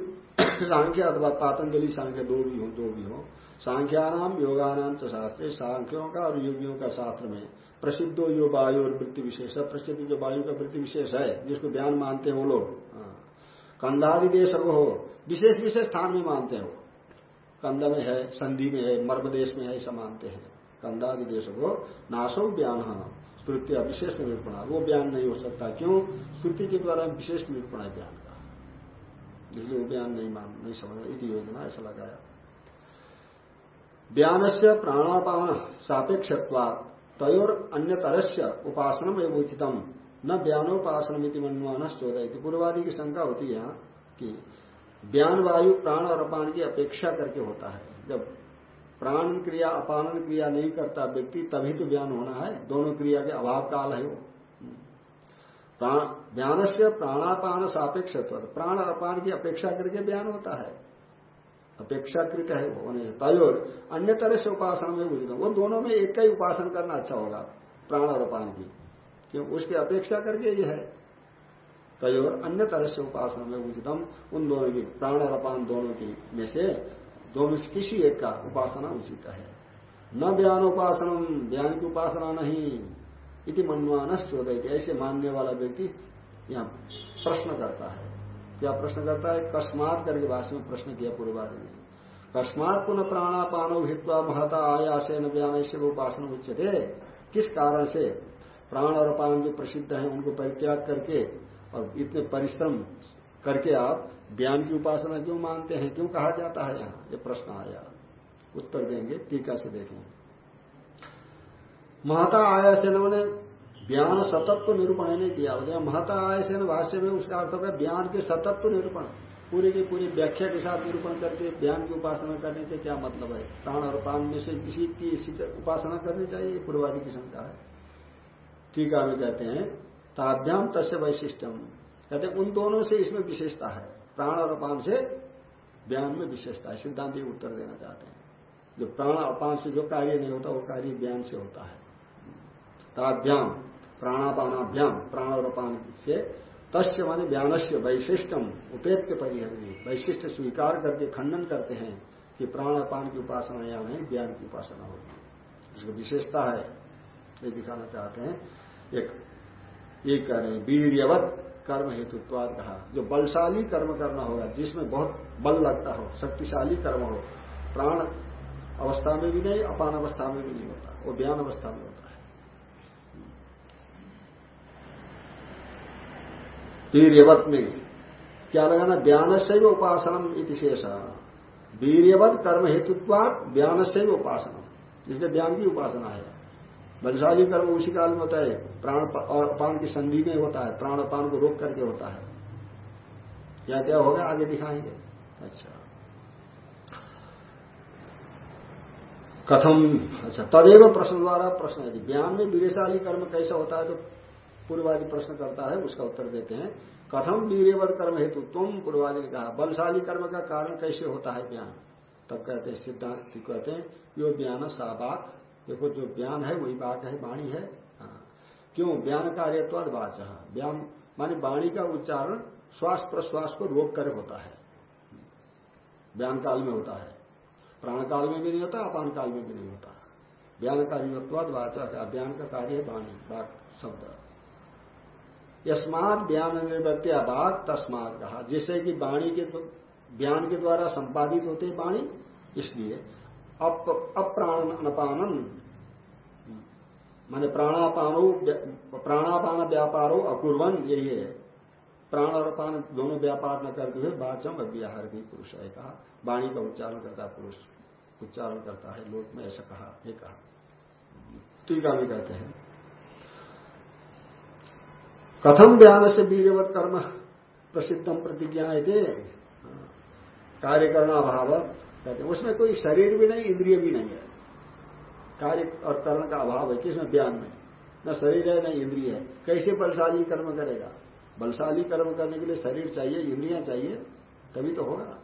सांख्य अथवा पातंजलि सांख्य दो भी हो, दो भी हो। सांख्यानाम, योगानाम च शास्त्रे। सांख्यों का और योगियों का शास्त्र में प्रसिद्धो यो वायु और वृत्ति विशेष है। प्रसिद्ध जो वायु का वृत्ति विशेष है, जिसको बयान मानते हैं वो लोग। हाँ। कंधादि देश हो। विशेष विशेष स्थान में मानते हैं कंद में है, संधि में है, मर्म देश में है, ऐसा मानते हैं। कंदादि देश को नाशो बयान स्तृत्य विशेष निरूपण। वो बयान नहीं हो सकता। क्यों? स्तुति के द्वारा विशेष निरूपण का इसलिए वो बयान नहीं मान, नहीं समझ इति योजना ऐसा लगाया बयान से प्राणापान सापेक्ष तयोर अन्य तरस्य उपासनम एवं उचितम न बयानोपासनम मनमान चौदह पूर्वादि की शंका होती है यहाँ कि बयान वायु प्राण और अपान की अपेक्षा करके होता है। जब प्राण क्रिया अपानन क्रिया नहीं करता व्यक्ति, तभी तो बयान होना है। दोनों क्रिया के अभाव काल है वो। बयान से प्राणापान सापेक्ष प्राण अपान की अपेक्षा करके बयान होता है। अपेक्षाकृत है होने तयोर अन्य तरह से उपासना में बुझ वो दोनों में एक का ही उपासन करना अच्छा होगा, प्राण और अपान की। क्यों? उसकी अपेक्षा करके ये है। तयोर अन्य तरह से उपासना में उचितम उन दोनों की, प्राण और अपान दोनों की में से दोनों से किसी एक का उपासना उचित है। न बयान उपासना बयान की उपासना नहीं। इति मनवान चोदय ऐसे मानने वाला व्यक्ति यहाँ प्रश्न करता है। क्या प्रश्न करता है? कस्मात करके भाषा में प्रश्न किया, पूर्वादि ने कस्मात पुनः प्राणापानो हित्वा महता आयासे न बयान से उपासना उच्चते किस कारण से प्राण और पान जो प्रसिद्ध है, उनको परित्याग करके और इतने परिश्रम करके आप ज्ञान की उपासना क्यों मानते हैं? क्यों कहा जाता है यहाँ? ये प्रश्न आया। उत्तर देंगे, टीका से देखें। महता आया ने ज्ञान सतत्व निरूपण नहीं किया। हो गया महता आय भाष्य में उसका अर्थ है ज्ञान के सतत्व निरूपण। पूरी की पूरी व्याख्या के साथ निरूपण करके ज्ञान की उपासना करने के क्या मतलब है? प्राण और पान में से किसी की उपासना करनी चाहिए पूर्वादि की शंका है। टीका में कहते हैं, ताभ्याम तस्य वैशिष्टम कहते उन दोनों से इसमें विशेषता है। प्राण और अपान से बयान में विशेषता है। सिद्धांत उत्तर देना चाहते हैं। जो प्राण अपान से जो कार्य नहीं होता, वो कार्य ज्ञान से होता है। ताभ्याम, प्राणापानाभ्याम प्राण और अपान से तस्य माने ज्ञान से वैशिष्टम उपेत्य परिहरी वैशिष्ट स्वीकार करके खंडन करते हैं कि प्राण अपान की उपासना या नहीं, ज्ञान की उपासना होगी। इसकी विशेषता है, ये दिखाना चाहते हैं। एक, ये कह रहे हैं वीरवत कर्म हेतुत्वाद कहा। जो बलशाली कर्म करना होगा, जिसमें बहुत बल लगता हो, शक्तिशाली कर्म हो, प्राण अवस्था में भी नहीं, अपान अवस्था में भी नहीं होता, वो बयान अवस्था में होता वीरवत में। क्या लगाना? ब्यान से उपासनम इति शेष। वीरवत कर्म हेतुत्वाद ब्यान से उपासनम। इसलिए ब्यान की उपासना है। बलशाली कर्म उसी काल में होता है। प्राण और अपान की संधि में होता है। प्राण अपान को रोक करके होता है। क्या क्या होगा? आगे दिखाएँगे। अच्छा। कथम अच्छा तदेव प्रश्न द्वारा प्रश्न है ज्ञान में वीरशाली कर्म कैसा होता है तो पूर्वादि प्रश्न करता है, उसका उत्तर देते हैं। कथम वीरवत कर्म हेतु, तुम पूर्वादि ने कहा, बलशाली कर्म का कारण कैसे होता है ज्ञान? तब कहते हैं, सिद्धांत कहते हैं, यो ज्ञान साबाक देखो, जो ज्ञान है, वही बात है, वाणी है। हाँ। क्यों? ज्ञान कार्यत्वाद वाच। व्याम मानी वाणी का उच्चारण श्वास प्रश्वास को रोक कर होता है। ज्ञान काल में होता है। प्राण काल में भी नहीं होता, अपान काल में भी नहीं होता। ज्ञान कार्यत्वाद वाचक अज्ञान का कार्य है वाणी शब्द। यस्मात ज्ञान निर्वृत्तिया बात तस्मात कहा। जिससे कि वाणी के ज्ञान के द्वारा संपादित होते वाणी, इसलिए अप्राण अनपानन माने प्राणापानो प्राणापान व्यापारो अकुर्वन, यही है। प्राण और पान दोनों व्यापार न करते हुए बाचम अव्याहार भी पुरुष है कहा। वाणी का उच्चारण करता पुरुष, उच्चारण करता है लोक में, ऐसा कहा, ये कहा। टीका भी कहते हैं। कथम बयान से वीरवत कर्म प्रसिद्धम प्रतिज्ञा थे कार्यकरण अभाव कहते उसमें कोई शरीर भी नहीं, इंद्रिय भी नहीं है। कार्य और कर्ण का अभाव है, किसमें? ज्ञान में। न शरीर है, न इंद्रिय है। कैसे बलशाली कर्म करेगा? बलशाली कर्म करने के लिए शरीर चाहिए, इंद्रियाँ चाहिए, तभी तो होगा।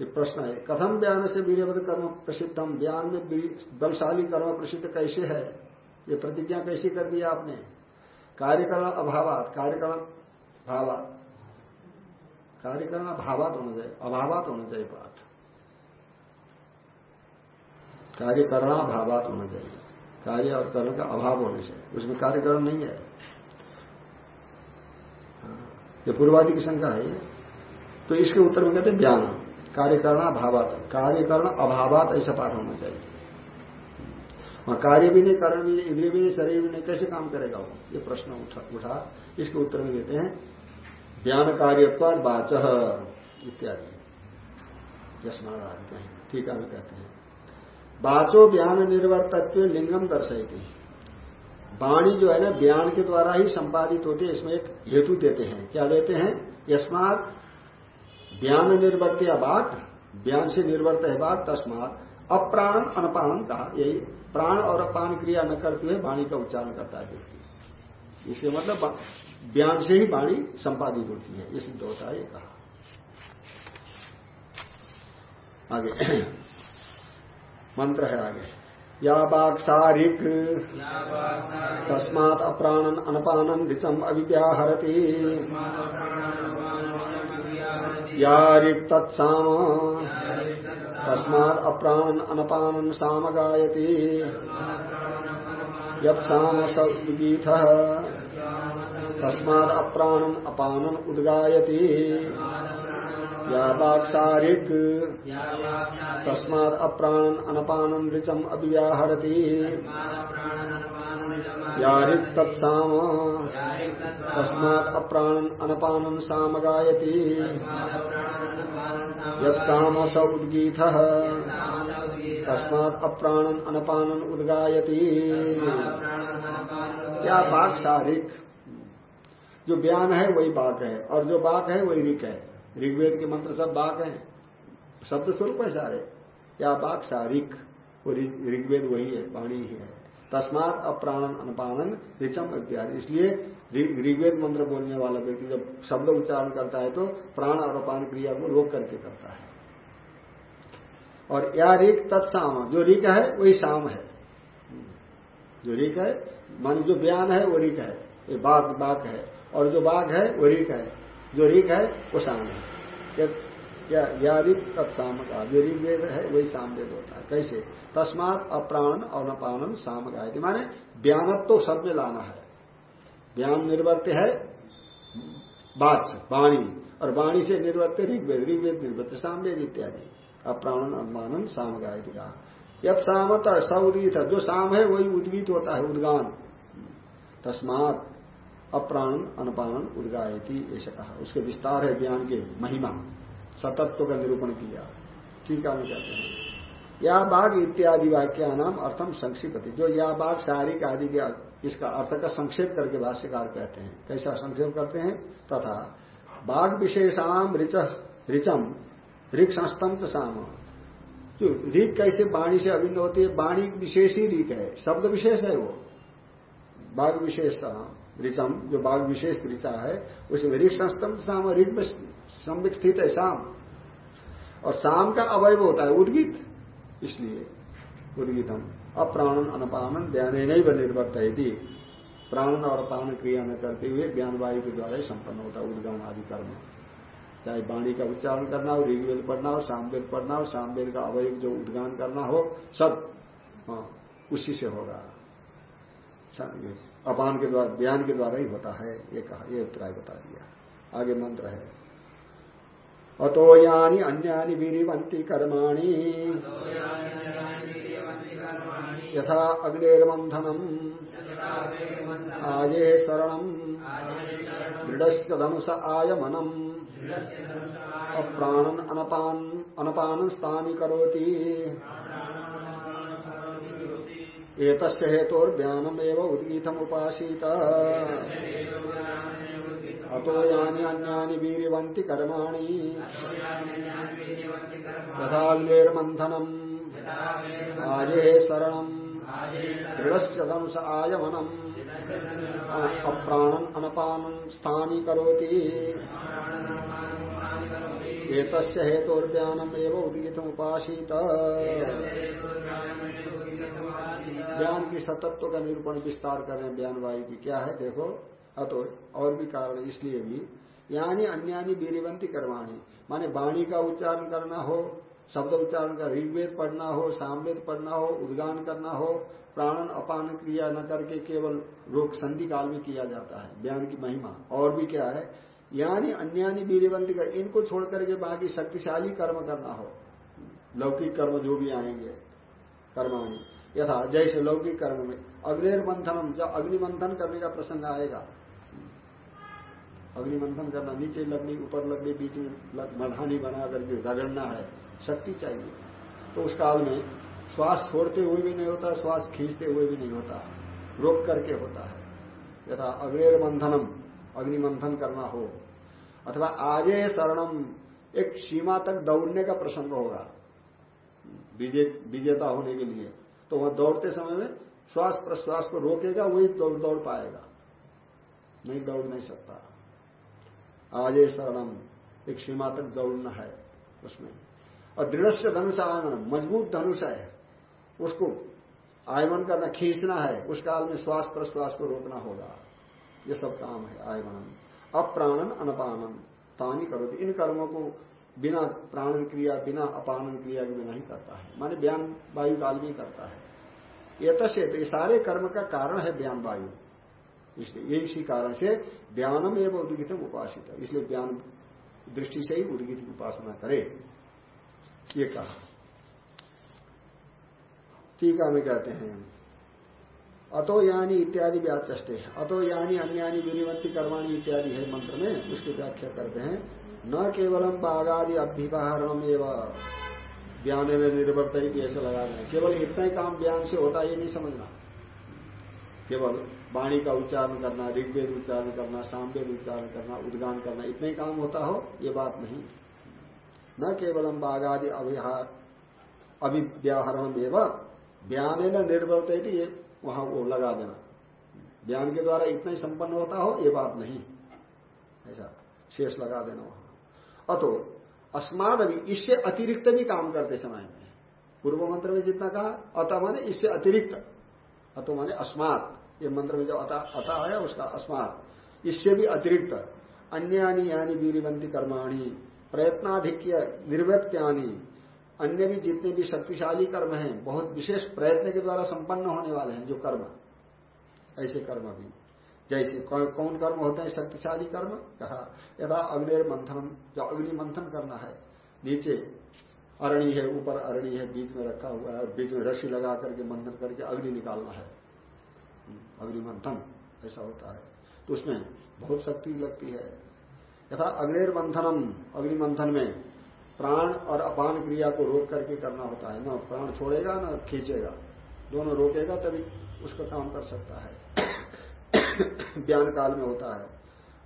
ये प्रश्न है। कथम बयान से वीरवत कर्म प्रसिद्धम बयान में बलशाली कर्म प्रसिद्ध कैसे है? ये प्रतिज्ञा कैसी कर दी आपने? कार्यकरण अभावात, कार्यकरण भावात. कार्यकरण अभावात होना चाहिए अभावात होना चाहिए पाठ. कार्यकरणा भावात होना चाहिए कार्य और कर्ण का अभाव होने से, उसमें कार्यकरण नहीं है. ये पूर्वादि की शंका है ये. तो इसके उत्तर में कहते हैं ज्ञान कार्यकरणा भावात कार्यकरण अभावात ऐसा पाठ होना चाहिए. वहाँ कार्य भी नहीं करण भी नहीं इंद्रिय भी नहीं शरीर भी नहीं कैसे काम करेगा वो? ये प्रश्न उठा, उठा इसके उत्तर में देते हैं ज्ञान कार्यत्वाद वाच इत्यादि। यशमान आदि कहें ठीक है कहते हैं। बाचो ज्ञान निर्वर्तत्व लिंगम दर्शयती। वाणी जो है ना ज्ञान के द्वारा ही संपादित होती है इसमें एक हेतु देते हैं। क्या देते हैं? यस्मात ज्ञान निर्वर्त या बात ज्ञान से निर्वर्त है बात तस्मात। अप्राण अनपान कहा। यही प्राण और अपान क्रिया न करते हुए वाणी का उच्चारण करता है। व्यक्ति इसके मतलब ज्ञान से ही वाणी संपादित होती है। ये सिद्ध होता है, ये कहा। आगे। मंत्र है आगे। या बाक्सारिक तस्मात अप्राणन अनपानन ऋचम अभिव्याहरती। या ऋक् तत्साम तस्मात् अप्राणन अनपानन साम गायती यत्साम सगीत तस्मात् अप्राणन अपानन उद्गायती। या बाक्सारिक तस्मात् अप्राणन अनपानन ऋचम अभिव्याहरती या ऋक् तत्साम तस्मात् अप्राणन अनपानन साम गायती यत्साम स उद्गीत तस्मात् अप्राणन अनपानन उद्गायती। क्या बाघ सारिक, जो बयान है, वही बाघ है, और जो बाघ है, वही रिक है। ऋग्वेद के मंत्र सब बाघ हैं। शब्द स्वरूप है सारे। या बाघ सारिक, वो ऋग्वेद वही है, वाणी ही है। तस्मात अप्राणन अनपानन ऋचम इत्यादि। इसलिए ऋग्वेद मंत्र बोलने वाला व्यक्ति जब शब्द उच्चारण करता है तो प्राण और अपान क्रिया को रोक करके करता है। और या रिक तत्साम जो रिक है, वही शाम है। जो रिक है, मान जो बयान है, वो रिक है। ये बाघ बाघ है। और जो बाघ है, वो रिक है। जो रिक है, वो शाम है। या रिक तत्साम का जो ऋग्वेद है, वही सामवेद होता है। कैसे? तस्मात अप्राण और नपानन साम गायती माने ज्ञानत्व तो सब में लाना है। ज्ञान निर्वर्त है, बात वाणी। और वाणी से निर्वर्त ऋग्वेद ऋग्वेद निर्वर्त सामवेद इत्यादि। अप्राणन अनुमानन साम गायती का यद सामत स उदगित। जो साम है, वही उद्गीत होता है, उद्गान। तस्मात अप्राणन, अनुपानन उद्गायती, ऐसा कहा। उसके विस्तार है ज्ञान के महिमा। सतत्व का निरूपण किया। ठीक है कहते हैं। या बाघ इत्यादि वाक्या नाम अर्थम संक्षिप्त। जो या बाघ शारीरिक आदि के इसका अर्थ का संक्षेप करके भाष्यकार कहते हैं। कैसा संक्षेप करते हैं? तथा बाघ विशेषाम रिच रिचम ऋख संस्तम साम। जो ऋख कैसे वाणी से अभिन्न होती है? वाणी विशेष ही ऋख है। शब्द विशेष है वो। बाघ विशेष ऋचम, जो बाघ विशेष ऋचा है उसमें ऋख संस्तम साम। ऋख संबित स्थित है शाम। और शाम का अवयव होता है उद्गित। इसलिए उद्गितम, अप्राणन अनपानन ज्ञान नहीं व निर्भरता यदि प्राणन और अपान क्रिया में करते हुए ज्ञान वायु के द्वारा ही संपन्न होता है उद्गम आदि कर्म। चाहे वाणी का उच्चारण करना हो, ऋग्वेद पढ़ना हो, सामवेद पढ़ना हो, सामवेद का अवयव जो उद्गान करना हो, सब हाँ उसी से होगा। अपान के द्वारा, ज्ञान के द्वारा ही होता है, ये कहा, ये अभिप्राय बता दिया। आगे मंत्र है। अतो यानी अन्यानि वीरिवंती कर्माणी। यथा अग्निर्मंथनम आजे शरण दृढ़ धनुष आयमनम। अप्राणन अनपान अनपान स्थानी करोति। एक हेतुर्व्यानम एवं उदगीतम उपासीत अतो यानी अन्यानि वीरवंती कर्माणि यथाग्नेर्मंथनम आजे शरण दृढ़ आयमनम। अप्राणन अनपानन स्थानी करोति एक हेतुर्व्यानम एवं उदगित उपासित ज्ञान की सतत्व का निरूपण विस्तार कर रहे हैं बयान वायु की। क्या है? देखो। अतो और भी कारण इसलिए भी यानी अन्यानी वीरवंती कर्माणी। माने वाणी का उच्चारण करना हो, शब्द उच्चारण का ऋग्वेद पढ़ना हो, सामवेद पढ़ना हो, उद्गान करना हो, प्राणन अपान क्रिया न करके केवल रोग संधि काल में किया जाता है, ज्ञान की महिमा। और भी क्या है? यानी अन्यानी वीरवंती कर, इनको छोड़ करके बाकी शक्तिशाली कर्म करना हो। लौकिक कर्म जो भी आएँगे, कर्माणी। यथा, जैसे लौकिक कर्म में अग्निर मंथनम जब अग्निमंथन करने का प्रसंग आएगा अग्निमंथन करना, नीचे लकड़ी, ऊपर लकड़ी, बीच में मधानी बना करके रगड़ना है, शक्ति चाहिए। तो उस काल में श्वास छोड़ते हुए भी नहीं होता, श्वास खींचते हुए भी नहीं होता, रोक करके होता है। यथा अग्निर मंथनम अग्निमंथन करना हो। अथवा आजे शरणम, एक सीमा तक दौड़ने का प्रसंग होगा विजेता होने के लिए। तो वह दौड़ते समय में श्वास प्रश्वास को रोकेगा, वही दौड़ दौड़ पाएगा। नहीं दौड़ नहीं सकता। आजे शरणम एक सीमा तक दौड़ना है उसमें। और दृढ़ से धनुष आयमन मज़बूत धनुष है, उसको आयमन करना, खींचना है, उस काल में श्वास प्रश्वास को रोकना होगा। ये सब काम है आयमनम अप्राणन अनपानन तानी करो इन कर्मों को बिना प्राणन क्रिया, बिना अपानन क्रिया के बिना ही करता है। माने बयान वायु काल में करता है। ये तो ये सारे कर्म का कारण है बयान वायु। इसलिए इसी कारण से ज्ञानम एवं उदगित उपासित है इसलिए ज्ञान दृष्टि से ही उदगित उपासना करे। ये कहा। टीका में कहते हैं। अतो यानी इत्यादि व्याचे अतो यानी अन्यानी विनिवंती कर्माणी इत्यादि है मंत्र में, उसकी व्याख्या करते हैं। न केवलम बागादि अभ्युपहरणम एवं। ज्ञान में निर्भरता ऐसे लगा रहे केवल इतना ही काम ज्ञान से होता ये नहीं समझना। केवल वाणी का उच्चारण करना, ऋग्वेद उच्चारण करना सामवेद उच्चारण करना, उद्गान करना, इतना काम होता हो, ये बात नहीं। न केवलम बागादि अभिहार अभिव्याहरण एवं ज्ञान न निर्भरता ये वहाँ वो लगा देना। ज्ञान के द्वारा इतना ही संपन्न होता हो, ये बात नहीं। ऐसा शेष लगा देना वहाँ। अतो, अस्माद अभी इससे अतिरिक्त भी काम करते समय में। पूर्व मंत्र में जितना कहा, अत माने इससे अतिरिक्त। अतो माने अस्मात ये मंत्र में जो अता आया उसका अस्मात। इससे भी अतिरिक्त अन्य यानी वीरवंती कर्माणी, प्रयत्नाधिक्य निर्वत्यानी अन्य भी जितने भी शक्तिशाली कर्म हैं, बहुत विशेष प्रयत्न के द्वारा संपन्न होने वाले हैं, जो कर्म। ऐसे कर्म भी। जैसे कौन कर्म होते हैं? शक्तिशाली कर्म? कहा यथा अग्निर मंथन जो अग्नि मंथन करना है, नीचे अरणी है, ऊपर अरणी है, बीच में रखा हुआ है बीच में रस्सी लगा करके मंथन करके अग्नि निकालना है। अग्नि मंथन ऐसा होता है। तो उसमें बहुत शक्ति लगती है। यथा अग्निर मंथनम अग्नि में प्राण और अपान क्रिया को रोक करके करना होता है। ना प्राण छोड़ेगा, ना खींचेगा। दोनों रोकेगा, तभी उसका काम कर सकता है। ज्ञान काल में होता है।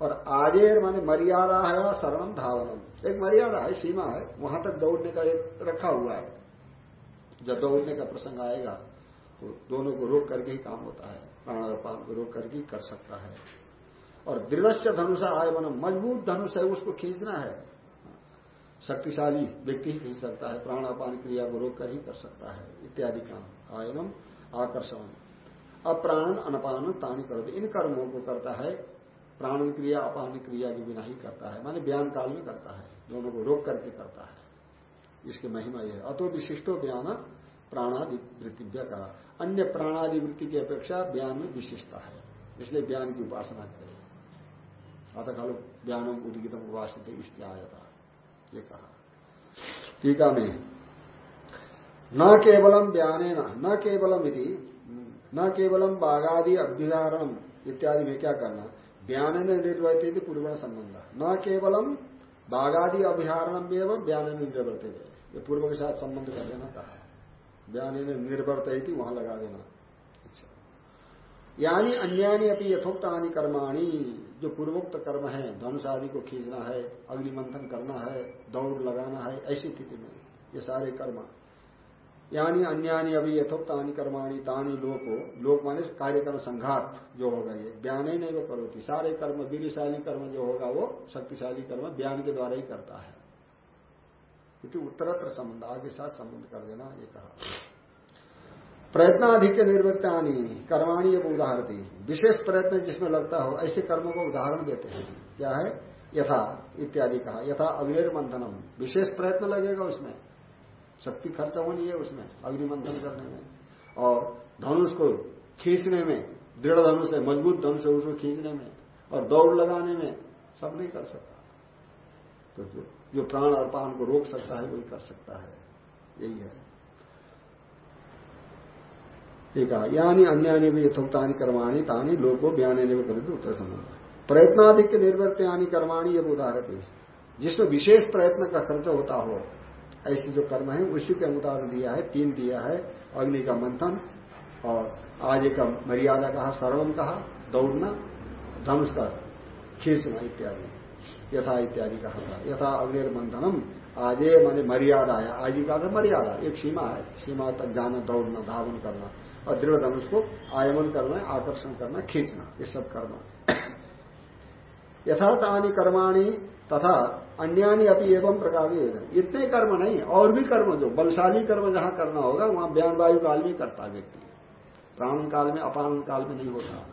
और आजेर माने मर्यादा है शरणम धावनम। एक मर्यादा है, सीमा है। वहाँ तक दौड़ने का एक रखा हुआ है। जब दौड़ने का प्रसंग आएगा तो दोनों को रोक करके ही काम होता है। प्राण और को रोक करके कर सकता है। और दृढ़ धनुषा आयमनम मज़बूत धनुष है, उसको खींचना है। शक्तिशाली व्यक्ति ही खींच सकता है, प्राणापान क्रिया को रोक कर ही कर सकता है, इत्यादि काम। आयनम आकर्षण। अप्राणन अनपान, तानी कर इन कर्मों को करता है, प्राण क्रिया, अपान क्रिया के बिना ही करता है। माने बयान काल में करता है, दोनों को रोक करके करता है। इसकी महिमा यह अतो विशिष्टो बयान प्राणादि वृत्तिव्य का अन्य प्राणादि वृत्ति की अपेक्षा बयान में विशिष्टता है। इसलिए ज्ञान की उपासना करें। अतः खलु ज्ञानम उदगितम उपासित इसलिए आया था ये कहा। टीका में, न केवलम बयाने न केवलम यदि न केवलम बाघादि अभ्यारण इत्यादि में क्या करना? ज्ञान बयान निर्वर्तित पूर्व संबंध। न केवलम बाघादि अभ्यारण एवं बयान निर्वर्तित। ये पूर्व के साथ संबंध कर देना कहा। बयान निर्वर्त वहाँ लगा देना। अच्छा। यानी अन्यानी अपनी यथोक्त आनी कर्माणी जो पूर्वोक्त कर्म है धनुष आदि को खींचना है अग्निमंथन करना है दौड़ लगाना है ऐसी स्थिति में ये सारे कर्म। यानी अन्यानी अभी यथोक्तानी कर्माणी तानी लोको लोक माने कार्यक्रम संघात जो होगा ये बयान ही नहीं वो करोती। सारे कर्म वीरशाली कर्म जो होगा वो शक्तिशाली कर्म बयान के द्वारा ही करता है। इति उत्तरत्र संबंध, आगे साथ संबंध कर देना, ये कहा। प्रयत्नाधिक निर्वृत्त आनी कर्माणी एवं उदाहरती। विशेष प्रयत्न जिसमें लगता हो, ऐसे कर्मों को उदाहरण देते हैं। क्या है? यथा, इत्यादि कहा। यथा अग्निर्मंथनम विशेष प्रयत्न लगेगा उसमें। शक्ति खर्च होनी है उसमें अग्निमंथन करने में। और धनुष को खींचने में, दृढ़ धनुष है मज़बूत धनुष है उसको खींचने में, और दौड़ लगाने में, सब नहीं कर सकता। तो जो, प्राण और पान को रोक सकता है वही कर सकता है। यही है। ठीक है। यानी अन्य भी यथोक्तानी कर्माणी तानी लोगो बयाने ने करें उत्तर संबंध प्रयत्नाधिक निर्वृत्त यानी कर्माणी ये उदाहरण है जिसमें विशेष प्रयत्न का खर्च होता हो ऐसे जो कर्म है उसी के उदाहरण दिया है तीन दिया है अग्नि का मंथन और आज का मर्यादा कहा सरलम कहा दौड़ना धनुष का खींचना इत्यादि। यथा इत्यादि कहा था। यथा अग्निर्मंथनम आजे माने मर्यादा है आजी का मर्यादा। एक सीमा है। सीमा तक जाना, दौड़ना, धावन करना और दृढ़ धनुष को आयमन करना, आकर्षण करना, खींचना, ये सब कर्म। यथातानी कर्माणी तथा अन्यानी अपनी एवं प्रकार की योजना। इतने कर्म नहीं, और भी कर्म जो, बलशाली कर्म जहाँ करना होगा, वहाँ बयान वायु काल में करता व्यक्ति। प्राण काल में, अपान काल में नहीं होता।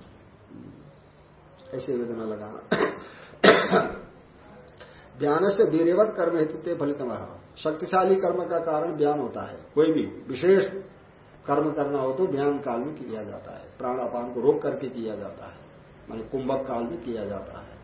ऐसे योजना लगाना। ज्ञान से वीरवत कर्म हेतु फलित शक्तिशाली कर्म का कारण ज्ञान होता है। कोई भी विशेष कर्म करना हो तो ज्ञान काल में किया जाता है। प्राण अपान को रोक करके किया जाता है। मान कुंभक काल में किया जाता है।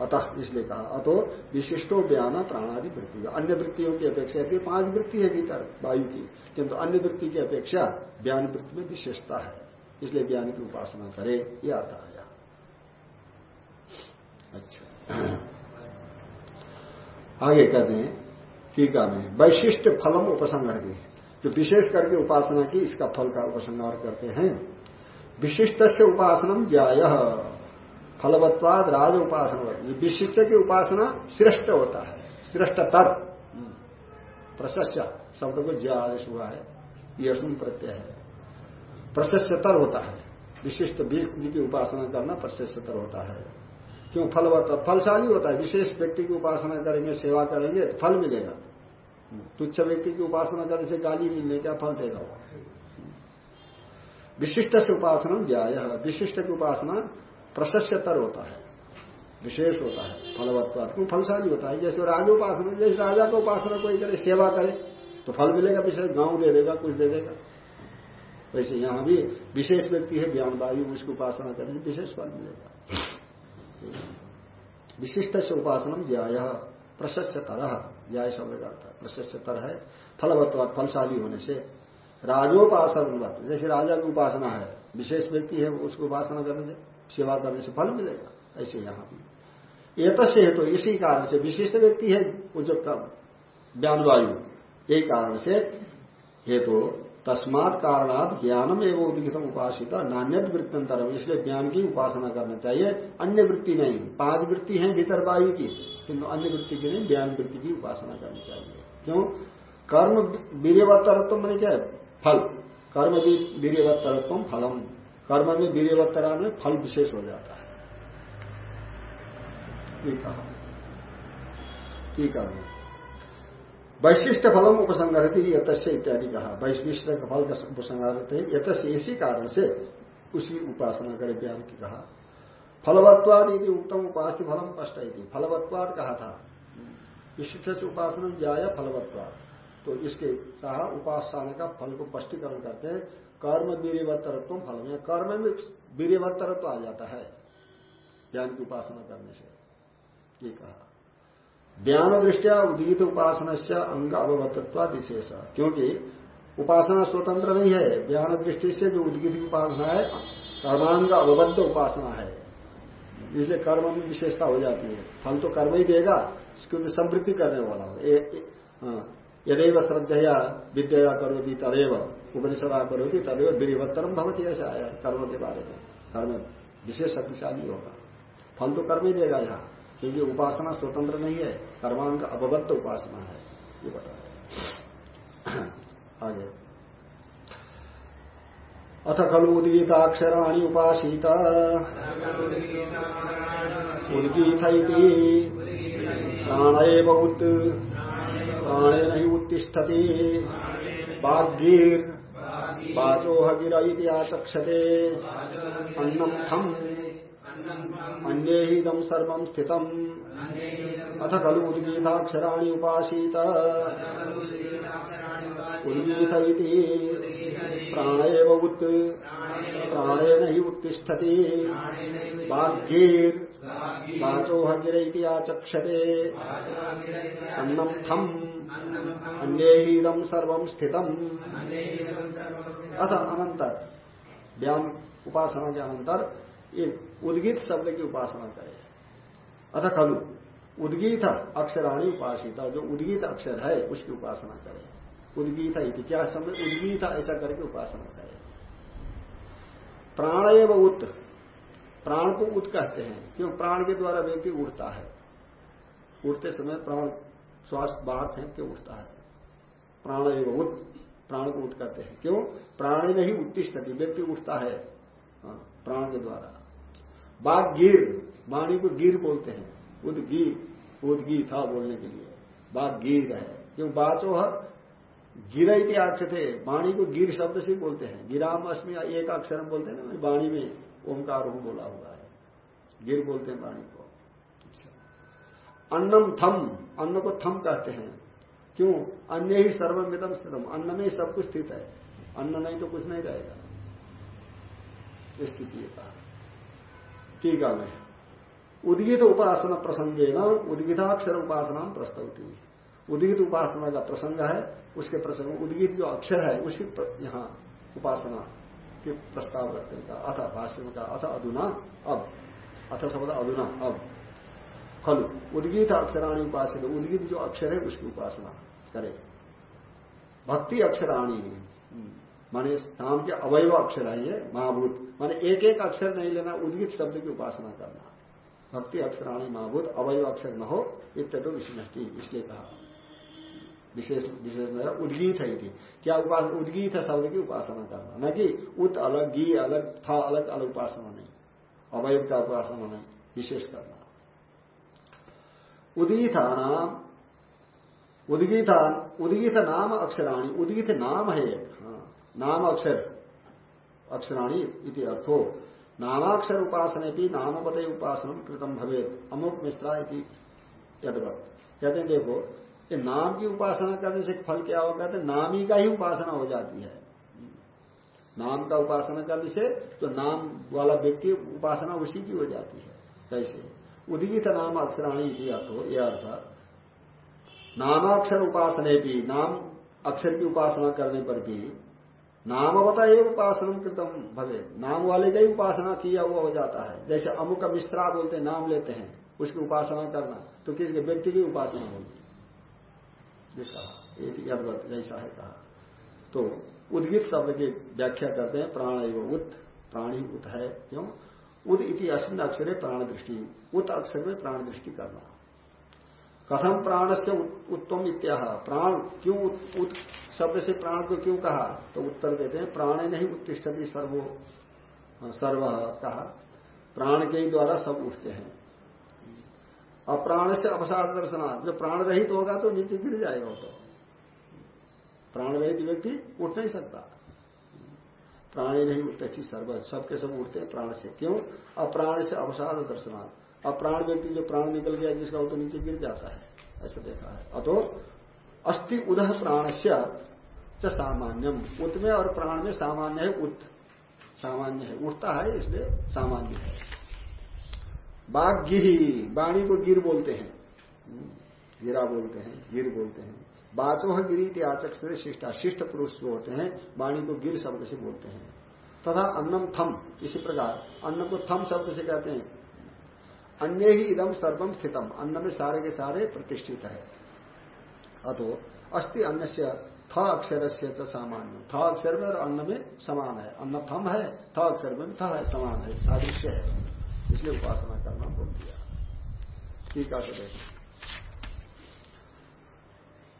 अतः इसलिए कहा, अतो विशिष्टो बयाना प्राणादि वृत्ति। अन्य वृत्तियों की अपेक्षा की पाँच वृत्ति है भीतर, वायु की। किंतु अन्य वृत्ति की अपेक्षा ज्ञान वृत्ति में विशेषता है। इसलिए ज्ञान की उपासना करे, ये आता है। अच्छा। आगे कहते हैं, टीका में वैशिष्ट फलम उपसंग्रह जो विशेष करके उपासना की, इसका फल का उपसंहार करते हैं। विशिष्ट से उपासनम जाय फलवत्वाद राज उपासना विशिष्ट की उपासना श्रेष्ठ होता है। श्रेष्ठतर। प्रशस्य। शब्द को ज्या आदेश हुआ है। ये असुम प्रत्यय है। प्रशस्तर होता है। विशिष्ट व्यक्ति की उपासना करना प्रशस्तर होता है। क्यों फलवत्ता फलशाली होता है। विशेष व्यक्ति की उपासना करेंगे सेवा करेंगे तो फल मिलेगा। तुच्छ व्यक्ति की उपासना करने से गाली मिलने क्या फल देगा वो? विशिष्ट से उपासना ज्याय विशिष्ट की उपासना प्रशस्तर होता है। विशेष होता है। फलवत्वाद क्यों फलशाली होता है। जैसे राजोपासना जैसे राजा को उपासना कोई करे, सेवा करे तो फल मिलेगा, विशेष गाँव दे देगा, कुछ दे देगा। वैसे यहाँ भी विशेष व्यक्ति है ज्ञान वायु उसकी उपासना करेंगे, विशेष फल मिलेगा। विशिष्ट से उपासना ज्याय प्रशस्त तरह, ज्याय शब्द का अर्थ प्रशस्त तरह है फलवत्वाद फलशाली होने से। राजोपासन जैसे राजा की उपासना है, विशेष व्यक्ति है उसको उपासना करने से, सेवा करने से फल मिलेगा, ऐसे यहाँ भी। ये से हेतु तो इसी कारण से विशिष्ट व्यक्ति है, वो जो ज्ञान वायु यही कारण से हेतु तो तस्मात कारणात ज्ञानम एवं उदितम उपासिता नान्य वृत्तंतर इसलिए ज्ञान की उपासना करना चाहिए। अन्य वृत्ति नहीं। पाँच वृत्ति है भीतर वायु की, किंतु अन्य वृत्ति की नहीं ज्ञान वृत्ति की उपासना करनी चाहिए। क्यों? कर्म वीरवत्तरत्व मैंने क्या फल। कर्म भी वीरवत्तरत्व फलम। कर्म में वीरवत्तरा में फल विशेष हो जाता है। ठीक है। वैशिष्ट फलम उपसंगरती यतस्य इत्यादि कहा। वैशिष्ट फल का उपसंगारते यतस्य इसी कारण से उसी उपासना करे ज्ञान की कहा। फलवत्वाद यदि उत्तम उपास फलम स्पष्ट फलवत्वाद कहा था। विशिष्ट से उपासना जाया फलवत्वाद तो इसके कहा, उपासना का फल को स्पष्टीकरण करते हैं। कर्म वीरवत्तरत्व फल में कर्म में वीरवत्तरत्व आ जाता है। ज्ञान की उपासना करने से। ये कहा। ज्ञान दृष्टिया उदगित उपासना से अंग अवबद्धत्वा विशेष क्योंकि उपासना स्वतंत्र नहीं है ज्ञान दृष्टि से जो उद्गित उपासना है कर्मांग अवबद्ध उपासना है। इसलिए कर्म में विशेषता हो जाती है। फल तो कर्म ही देगा क्योंकि समृद्धि करने वाला हो। हाँ, यदेव श्रद्धया विद्या करोती तदेव उपनिषदा करोती तदेव वीरवत्तरम भवती ऐसा आया कर्म के बारे में। कर्म विशेष शक्तिशाली होगा। फल तो कर्म ही देगा यहाँ क्योंकि उपासना स्वतंत्र नहीं है। कर्मांग अवबद्ध उपासना है। ये बता आगे। अथ खलु उदगीताक्षराणी उपासीत। उदगीत प्राण उत् प्राणेन ही उत्तिष्ठति वाचोह गिर आचक्षते। अन्नम थम। अन्ये ही सर्व स्थित अथ खलु उदगीताक्षराणी उपासीत। उदगीत प्राण उत् प्राणेन ही उत्तिष्ठति। बाग्गीर् वाचोह गिर आचक्षते। अन्नम थम अन्ये दम सर्व स्थितम। अथ अनंतर व्याम उपासना के अनंतर ये उद्गीत शब्द की उपासना करे। अथ खलु। उद्गीत अक्षराणी उपासित। जो उद्गीत अक्षर है उसकी उपासना करे। उद्गीत इति क्या शब्द? उद्गीत ऐसा करके उपासना करे। प्राण एवं उत। प्राण को उत कहते हैं। क्यों? प्राण के द्वारा व्यक्ति उठता है। उठते समय प्राण श्वास बाहर फेंक के उठता है। प्राण एवं उत। प्राण को उत कहते हैं। क्यों? प्राणी नहीं उत्तिष्ठती व्यक्ति उठता है। हाँ, प्राण के द्वारा। बाघ गिर वाणी को गिर बोलते हैं। उदगीर उदगी था बोलने के लिए। बाघ गिर गए। क्यों? बाचो गिर के की थे वाणी को गिर शब्द से बोलते हैं। गिराम अश्मी एक अक्षर हम बोलते हैं ना वाणी में ओंकार हूँ बोला हुआ है। गिर बोलते हैं वाणी को। अच्छा। अन्नम थम, अन्न को थम कहते हैं। क्यों? अन्य ही सर्वमितम स्थितम। अन्न में ही सब कुछ स्थित है। अन्न नहीं तो कुछ नहीं रहेगा। स्थिति ठीक है उद्गित उपासना प्रसंगे न उद्गिताक्षर उपासना प्रस्तवती। उद्गित उपासना का प्रसंग है, उसके प्रसंग, उद्गित जो अक्षर है, उसकी यहाँ उपासना के प्रस्ताव रखते हैं। अथ भाष्य कहा, अथ अधुना, अब। अथ शब्द अधुना, अब। खलु, उद्गीत अक्षराणी उपासित, उद्गीत जो अक्षर है, उसकी उपासना करे। भक्ति अक्षराणी, माने नाम के अवयव अक्षर है ये, महाभूत। माने एक एक अक्षर नहीं लेना, उद्गित शब्द की उपासना करना। भक्ति अक्षराणी महाभूत अवय अक्षर न हो इत्यादि विष्णि इसलिए कहा। विशेष विशेष उद्गीत है क्या उपासना उद्गीत है शब्द की उपासना करना? न कि उत अलग गी अलग था अलग अलग उपासना नहीं। अवयव का उपासना नहीं विशेष करना। उदीता नाम उदगीता उदगीत नाम अक्षराणी उदगीत नाम है हाँ, नाम अक्षर अक्षराणी इति अर्थो। नामाक्षर उपासने भी नामपत उपासना कृतम भवे अमुक मिश्रा यदवत कहते हैं, देखो, ये नाम की उपासना करने से फल क्या होगा? कहते नाम ही का ही उपासना हो जाती है। नाम का उपासना करने से तो नाम वाला व्यक्ति उपासना उसी की हो जाती है। कैसे? उदगित नाम अक्षराणी यदि अर्थ हो यह अर्थ। नामाक्षर उपासने भी, नाम अक्षर की उपासना करने पर भी नामवता ये उपासना कृतम। भवे, नाम वाले का ही उपासना किया हुआ हो जाता है। जैसे अमुक मिश्रा बोलते हैं, नाम लेते हैं, उसकी उपासना करना तो किसके? व्यक्ति की उपासना होगी। कहा जैसा है कहा। तो उद्गित शब्द की व्याख्या करते हैं, प्राण एवं उत। प्राणी उत है, क्यों? उद इति अश्विन अक्षर प्राण दृष्टि। उत अक्षर में प्राण दृष्टि करना। कथम प्राण से उत्तम इत्याह? प्राण क्यों शब्द से प्राण को क्यों कहा? तो उत्तर देते हैं, प्राणे नहीं उत्तिष्ठती सर्वो सर्व कहा। प्राण के ही द्वारा सब उठते हैं। अप्राण से अवसाद दर्शना जो प्राण रहित होगा तो नीचे गिर जाएगा तो। प्राण रहित व्यक्ति उठ नहीं सकता। प्राणी नहीं उठते सर्व, सबके सब उठते हैं प्राण से। क्यों? अप्राण से अवसाद दर्शनाथ अब प्राण व्यक्ति जो प्राण निकल गया जिसका वो तो नीचे गिर जाता है, ऐसा देखा है। अतो अस्थि उदह प्राण से सामान्यम। उत में और प्राण में सामान्य है उत। सामान्य है। उठता है, इसलिए सामान्य है। बाघ गिही वाणी को गिर बोलते हैं। गिरा बोलते हैं, गिर बोलते हैं। बाचो गिरी के आचक से शिष्टा। शिष्ट पुरुष जो होते हैं वाणी को गिर शब्द से बोलते हैं। तथा अन्नम थम, इसी प्रकार। अन्न को थम शब्द से कहते हैं। अन्य ही इदम सर्वम स्थितम। अन्न में सारे के सारे प्रतिष्ठित है। अतो अस्थि अन्न से थ अक्षर से सामान्य। थ अक्षर में और अन्न में समान है। अन्न थम है, थ अक्षर में थ है, समान है, सादृश्य है। इसलिए उपासना करना बोल दिया। ठीक है तो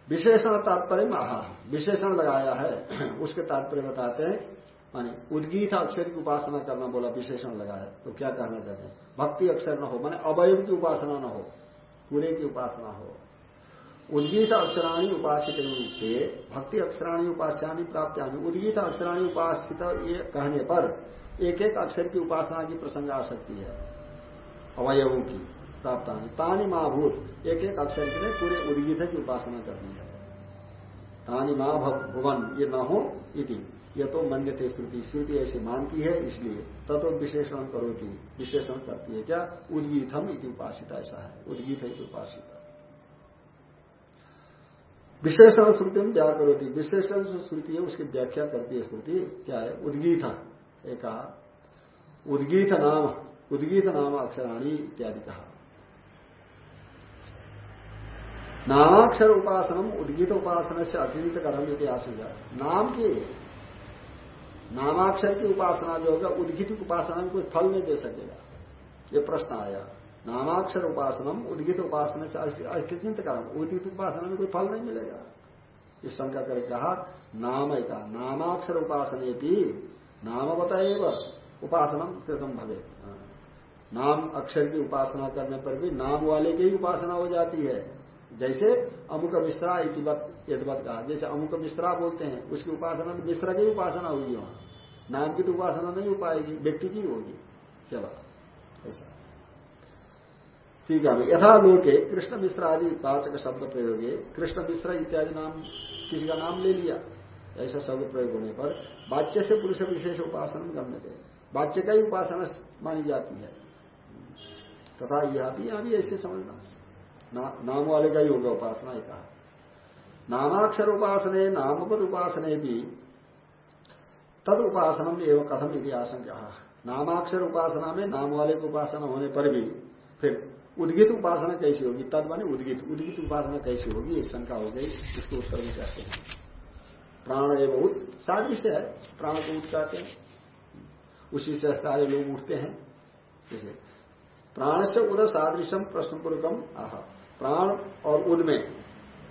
विशेषण तात्पर्य में आहा, विशेषण लगाया है। उसके तात्पर्य बताते हैं। माने उद्गीत अक्षर की उपासना करना बोला, विशेषण लगाया तो क्या कहना चाहते हैं? भक्ति अक्षर न हो, माने अवयव की उपासना न हो, पूरे की उपासना हो। उद्गीत अक्षराणी उपासित भक्ति अक्षराणी उपास्यानी प्राप्त उद्गीत अक्षराणी उपासित ये कहने पर एक एक अक्षर की उपासना की प्रसंग आ सकती है, अवयवों की प्राप्त तानी महाभूत एक एक अक्षर के लिए पूरे उद्गीत की उपासना करनी है। तानी माँ भुवन ये न हो इति। ये तो मन्य थे श्रुति श्रुति ऐसी मानती है, इसलिए तत्व विशेषण करो की विशेषण करती है। क्या? उद्गीतम इति उपासित, ऐसा है। उद्गीत है उपासित। विशेषण श्रुति में क्या करो थी विशेषण जो श्रुति है, उसकी व्याख्या करती है श्रुति। क्या है? उद्गीत एक उद्गीत नाम उद्गीत नाम अक्षराणी इत्यादि कहा। नामाक्षर उपासनम उद्गीत उपासना से अतिरिक्त कर्म इतिहास नाम की नामाक्षर की उपासना जो होगा, उद्गीत उपासना में कोई फल नहीं दे सकेगा। ये प्रश्न आया। नामाक्षर उपासनम, उद्गित उपासना से अचिंत कर्म उद्गित उपासना में कोई फल नहीं मिलेगा। इस शंका कर कहा, नाम का नामाक्षर उपासने भी नाम बताएव उपासनम कृतम भवे हाँ। नाम अक्षर की उपासना करने पर भी नाम वाले की उपासना हो जाती है। जैसे अमुक मिश्रा यदवत कहा। जैसे अमुक मिश्रा बोलते हैं, उसकी उपासना तो मिश्रा की उपासना होगी वहाँ। नाम की तो उपासना नहीं हो पाएगी, व्यक्ति की होगी। चलो, ऐसा। ठीक है यथा लोके कृष्ण मिश्र आदि वाचक शब्द प्रयोग, कृष्ण मिश्र इत्यादि नाम, किसी का नाम ले लिया, ऐसा शब्द प्रयोग होने पर वाच्य से पुरुष विशेष उपासना करने थे वाच्य का ही उपासना मानी जाती है। तथा यह भी, यहाँ भी ऐसे समझना। ना, नाम वाले का ही होगा उपासना ही कहा। नामाक्षर उपासने नामपद उपासने भी तद उपासनम एवं कथम आशंका। नामाक्षर उपासना में नाम वाले की उपासना होने पर भी फिर उद्गित उपासना कैसी होगी? तद मानी उद्गित। उद्गित उपासना कैसी होगी? ये शंका हो गई। इसको उत्तर में कहते हैं। प्राण एवं सादृश्य है। प्राण को उठ कहते हैं। उसी से सारे लोग उठते हैं। प्राण से उद सादृश्यम प्रश्न पूर्वकम आह। प्राण और उद में।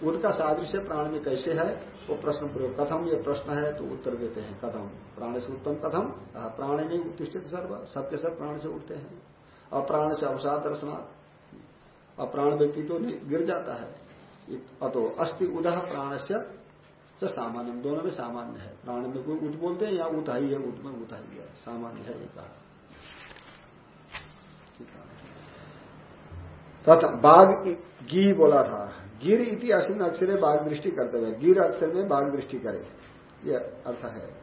उद का सादृश्य प्राण में कैसे है? वो प्रश्न प्रयोग कथम, ये प्रश्न है तो उत्तर देते हैं, कथम। प्राण से उत्तम कथम प्राण नहीं उत्तिष्ठित सर्व सबके सब प्राण से उठते हैं। और प्राण से अवसाद दर्शनाथ अप्राण व्यक्ति तो गिर जाता है। अतो अस्थि उदह प्राण से सामान्य दोनों में सामान्य है। प्राण में कोई उत बोलते हैं या उताई है उत में उताई है सामान्य है एक तथा बाघ गी बोला था। गिर इति असीम अक्षर बाघ दृष्टि करते हुए गिर अक्षर में बाघ दृष्टि करे। यह अर्थ है।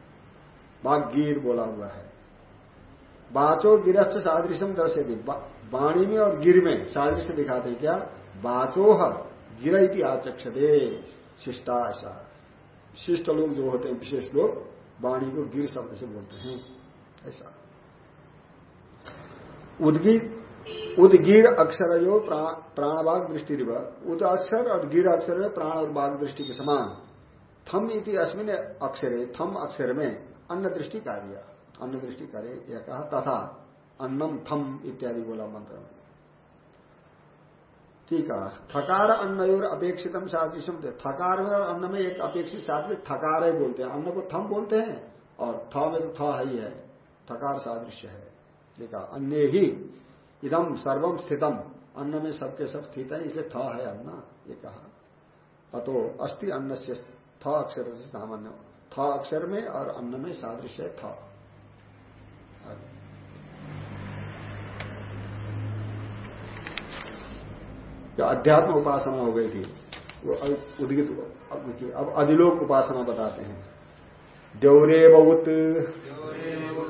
बाघ गिर बोला हुआ है। बाचो गिरस्थ सादृशम दर्शे दी वाणी में और गिर में सादृश्य दिखाते क्या? बाचोह गिर इति आचक्षते। शिष्टा ऐसा। शिष्ट लोग जो होते हैं, विशेष लोग वाणी को गिर शब्द से बोलते हैं। ऐसा। उदगिर उदगिर अक्षर जो प्राणबाग दृष्टि उद अक्षर और गिर अक्षर में प्राण और बाघ दृष्टि के समान। थम इति अस्मिन अक्षरे, थम अक्षर में अन्न दृष्टि कार्य। अन्न दृष्टि करे यह कहा, तथा अन्नम थम इत्यादि बोला मंत्र में। ठीक है। थकार अन्न और अपेक्षितम सादृश्यम थकार में और अन्न में एक अपेक्षित सादृश्य थकार है बोलते हैं। अन्न को थम बोलते हैं और थ में तो थ ही है। थकार सादृश्य है। देखा, अन्य ही इदम सर्वम स्थितम। अन्न में सबके सब स्थित है इसे थ है अन्न ये कहा। अतो अस्थि अन्न से थ अक्षर से सामान्य। थ अक्षर में और अन्न में सादृश्य था। जो अध्यात्म उपासना हो गई थी वो उद्गित अब अधिलोक उपासना बताते हैं। द्यौरे बहुत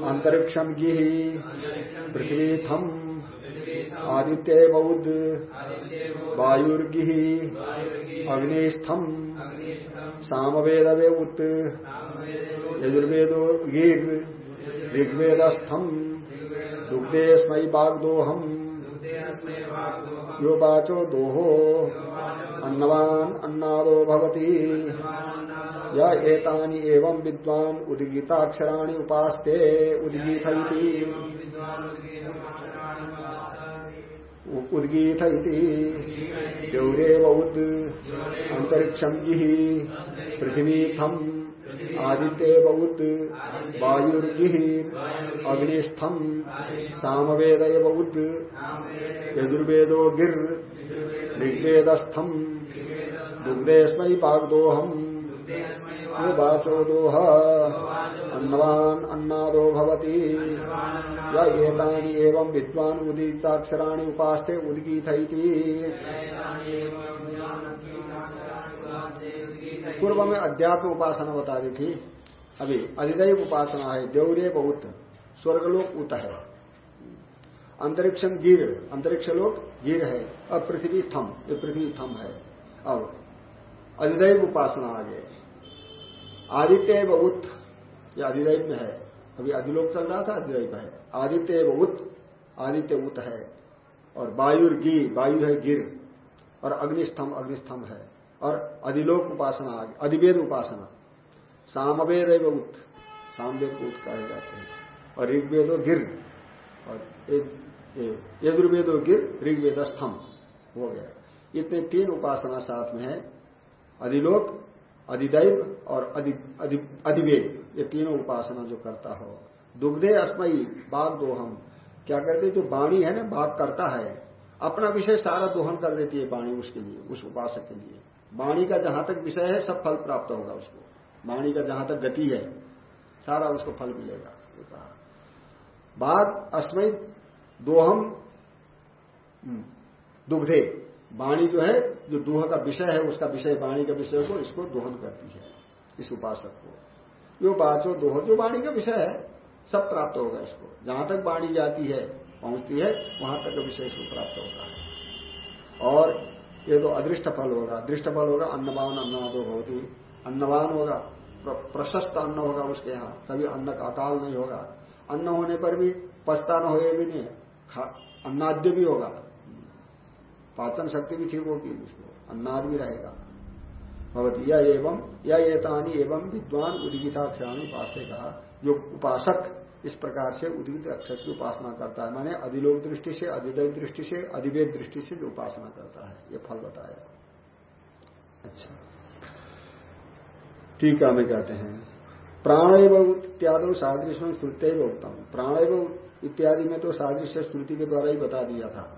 अंतरिक्षम गिह पृथ्वी थम आदित्य बौद्ध वायुर्गि अग्निस्थम सामवेद वे उत यजुर्वेदो ऋग्वेदस्थम दुग्धे स्मयी बागदोहम यो बाचो दोहो, अन्नवान अन्नादो भवती। या एतानि एवं विद्वान उद्गीताक्षराणि उपास्ते, उद्गीत। उद्गीत द्यौरेव उद अंतरिक्षम पृथ्वी थम आदित्य उद वायुर्गि अग्निस्थम। सामवेद उद यजुर्वेदो गिर ऋग्वेदस्थम दुग्धेस्मयी पागदोहम बाचो दोह अन्नवान अन्नादो भवती। एवं विद्वान उदिताक्षराणि उपास्ते उदगीत पूर्व में अध्यात्म उपासना बता दी थी। अभी अधिदैव उपासना है, देवरे बहुत, स्वर्गलोक उत है। अंतरिक्षम गिर अंतरिक्ष लोक गिर है, अब पृथ्वी थम, ये पृथ्वी थम है। अब अधिदैव उपासना आगे। आदित्य उत। ये अधिदैव में है। अभी अधिलोक चल रहा था अधिदैव है। आदित्य उत आदित्य उत है। और वायुर गी वायु है गिर। और अग्निस्तंभ अग्निस्तंभ है। और अधिलोक उपासना अधिवेद उपासना। सामवेद उत। सामवेद को उत कहे जाते हैं। और ऋग्वेदो गिर। और यजुर्वेदो गिर ऋग्वेद स्तंभ हो गया। इतने तीन उपासना साथ में है। अधिलोक अधिदैव और अधिवेद ये तीनों उपासना जो करता हो। दुग्धे अस्मयी बाघ दोहम। क्या करते जो वाणी है ना बाघ करता है अपना विषय सारा दोहन कर देती है वाणी उसके लिए उस उपासक के लिए। वाणी का जहाँ तक विषय है सब फल प्राप्त होगा उसको। वाणी का जहाँ तक गति है सारा उसको फल मिलेगा ये कहा। बाघ अस्मय दोहम हम्म, दुग्धे। वाणी जो है, जो दोह का विषय है, उसका विषय, वाणी का विषय को इसको दोहन करती है, इस उपासक को। यो बाचो दोह, जो वाणी का विषय है, सब प्राप्त होगा इसको। जहाँ तक वाणी जाती है, पहुँचती है, वहाँ तक विषय इसको प्राप्त होता है। और ये तो अदृष्ट फल होगा। दृष्ट फल होगा, अन्नवान अन्नादो होती अन्नवान होगा प्रशस्त अन्न होगा उसके यहाँ। कभी अन्न का अकाल नहीं होगा। अन्न होने पर भी पछता न हो भी नहीं अन्नाद्य भी होगा। पाचन शक्ति भी ठीक होगी उसको अन्नाद भी रहेगा। भगवती या एवं, या एतानी एवं विद्वान उदगिताक्षराणी उपास कहा, जो उपासक इस प्रकार से उद्गित अक्षर की उपासना करता है, माने अधिलोक दृष्टि से, अधिदेव दृष्टि से, अधिवेद दृष्टि से जो उपासना करता है, ये फल बताया। अच्छा। ठीक है, हमें कहते हैं। प्राणैव इत्यादि सादृश्य श्रुत्य उत्तम प्राणैव इत्यादि में तो सादृश्य श्रुति के द्वारा ही बता दिया था।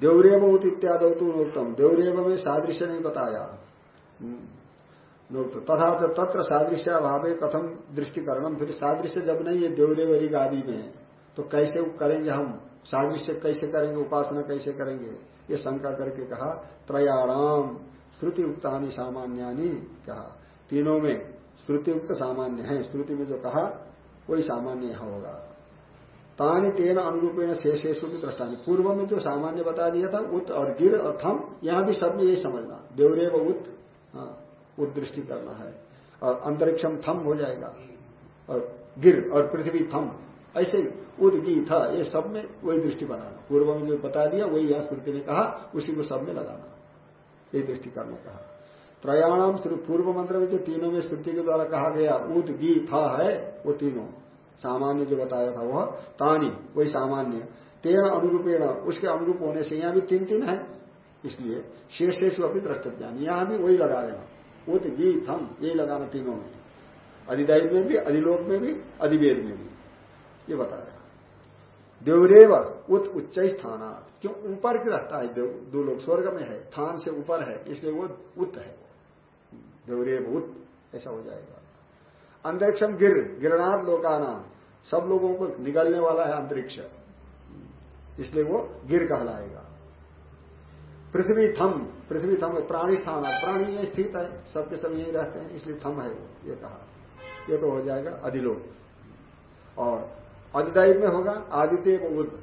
देवरेव उत इत्यादि तो उत्तम देवरेव में सादृश्य नहीं बताया। हम्म। तथा तत्र सादृश्य अभाव कथम दृष्टिकरणम फिर सादृश्य जब नहीं है देवरेवरी आदि में तो कैसे करेंगे हम? सादृश्य कैसे करेंगे? उपासना कैसे करेंगे? ये शंका करके कहा, त्रयाणाम श्रुति उक्तानी सामान्यानी कहा। तीनों में श्रुति उक्त सामान्य है। श्रुति में जो कहा, वही सामान्य होगा। तानी तेन अनुरूपेण शेषेशु भी दृष्टा पूर्व में जो सामान्य बता दिया था, उत और गिर और थम, यहाँ भी सब में यही समझना। देवरे व उत उदृष्टि करना है। और अंतरिक्षम थम हो जाएगा। और गिर और पृथ्वी थम, ऐसे उद गी, था, ये सब में वही दृष्टि बनाना। पूर्व में जो बता दिया, वही यहाँ स्मृति ने कहा, उसी को सब में लगाना। ये दृष्टि करने कहा। त्रयाणाम पूर्व मंत्र में जो तीनों में स्मृति के द्वारा कहा गया उद गी, था है, वो तीनों। सामान्य जो बताया था वह तानी, वही सामान्य। तेरह अनुरूपेण, उसके अनुरूप होने से यहाँ भी तीन तीन है। इसलिए शेष शेष अपनी ज्ञान यहाँ भी वही लगा लेना। उत गीत हम यही लगाना तीनों में। अधिदैव में भी, अधिलोक में भी, अधिवेद में भी। ये बताया। देवरेव उत उच्च स्थान क्यों? ऊपर की रहता है दो लोग स्वर्ग में है। थान से ऊपर है, इसलिए वो उत है। देवरेव उत, ऐसा हो जाएगा। अंतरिक्षम गिर गिरनाथ लोकाना सब लोगों को निगलने वाला है अंतरिक्ष। इसलिए वो गिर कहलाएगा। पृथ्वी थम पृथ्वी थम प्राणी स्थान है। प्राणी यही स्थित है। सबके सब यही रहते हैं, इसलिए थम है वो, ये कहा। ये तो हो जाएगा अधिलोक और अधिदायी में होगा आदित्य उद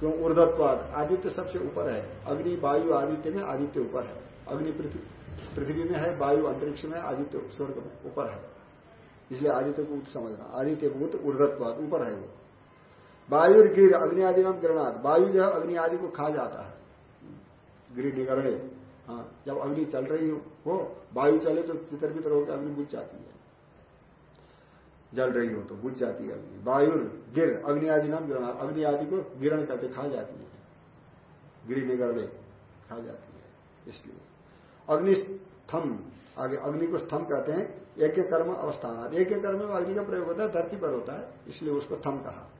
क्यों? ऊर्धत्वाद आदित्य सबसे ऊपर है। अग्नि, वायु, आदित्य में आदित्य ऊपर है। अग्नि, पृथ्वी। में है, वायु अंतरिक्ष में आदित्य स्वर्ग में ऊपर है। इसलिए आदित्य को समझना। आदित्य भूत ऊर्धत्वाद ऊपर है वो। वायु गिर अग्नि आदि नाम गिरनाथ वायु जो है, अग्नि आदि को खा जाता है। गिर निगरणे हाँ जब अग्नि चल रही हो, वायु चले तो तितर बितर होकर अग्नि बुझ जाती है। जल रही हो तो बुझ जाती है अग्नि। वायु गिर अग्नि आदि नाम गिरना अग्नि आदि को गिरण करके खा जाती है। गिर निगरणे खा जाती है। इसलिए अग्नि थम आगे अग्नि को स्थम कहते हैं एक कर्म अवस्थान एक कर्म में अग्नि का प्रयोग होता है, धरती पर होता है, इसलिए उसको थम कहा।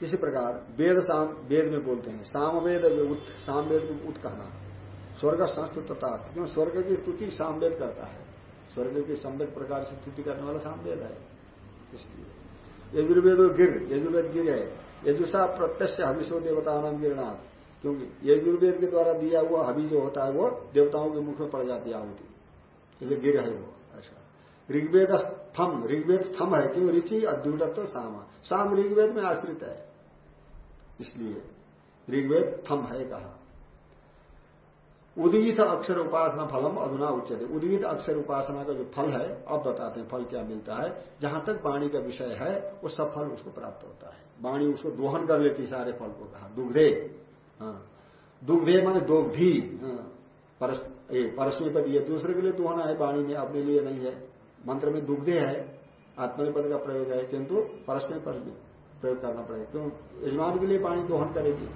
किसी प्रकार वेद साम, वेद में बोलते हैं साम वेद उत साम वेद को उत कहना। स्वर्ग संस्तुतता क्यों? स्वर्ग की स्तुति सामवेद करता है। स्वर्ग की सम्यक प्रकार से स्तुति करने वाला सामवेद है। इसलिए यजुर्वेद गिर यजुर्वेद गिर है। यजुषा प्रत्यक्ष हविशो देवता नाम गिरनाथ क्योंकि यजुर्वेद के द्वारा दिया हुआ हवि जो होता है वो देवताओं के मुख में पड़ जाती आहुति। इसलिए गिर है वो ऐसा ऋग्वेद थम ऋग्वेद थम है, क्यों? ऋचि अद्युडत्व साम। साम ऋग्वेद में आश्रित है। इसलिए ऋग्वेद थम है कहा। उदगित अक्षर उपासना फलम अधुना उच्चते उदगित अक्षर उपासना का जो फल है, अब बताते हैं फल क्या मिलता है। जहाँ तक वाणी का विषय है, वो सब फल उसको प्राप्त होता है। वाणी उसको दोहन कर लेती सारे फल को कहा। दुग्धे। दुग्धे माने दोग्धी हाँ। परस, परस्मी पद ये दूसरे के लिए दोहना है वाणी में अपने लिए नहीं है। मंत्र में दुग्धे है आत्मनिपद का प्रयोग है किंतु परस्मी पद में प्रयोग करना पड़ेगा। क्यों? यजमान के लिए पानी दोहन करेगी।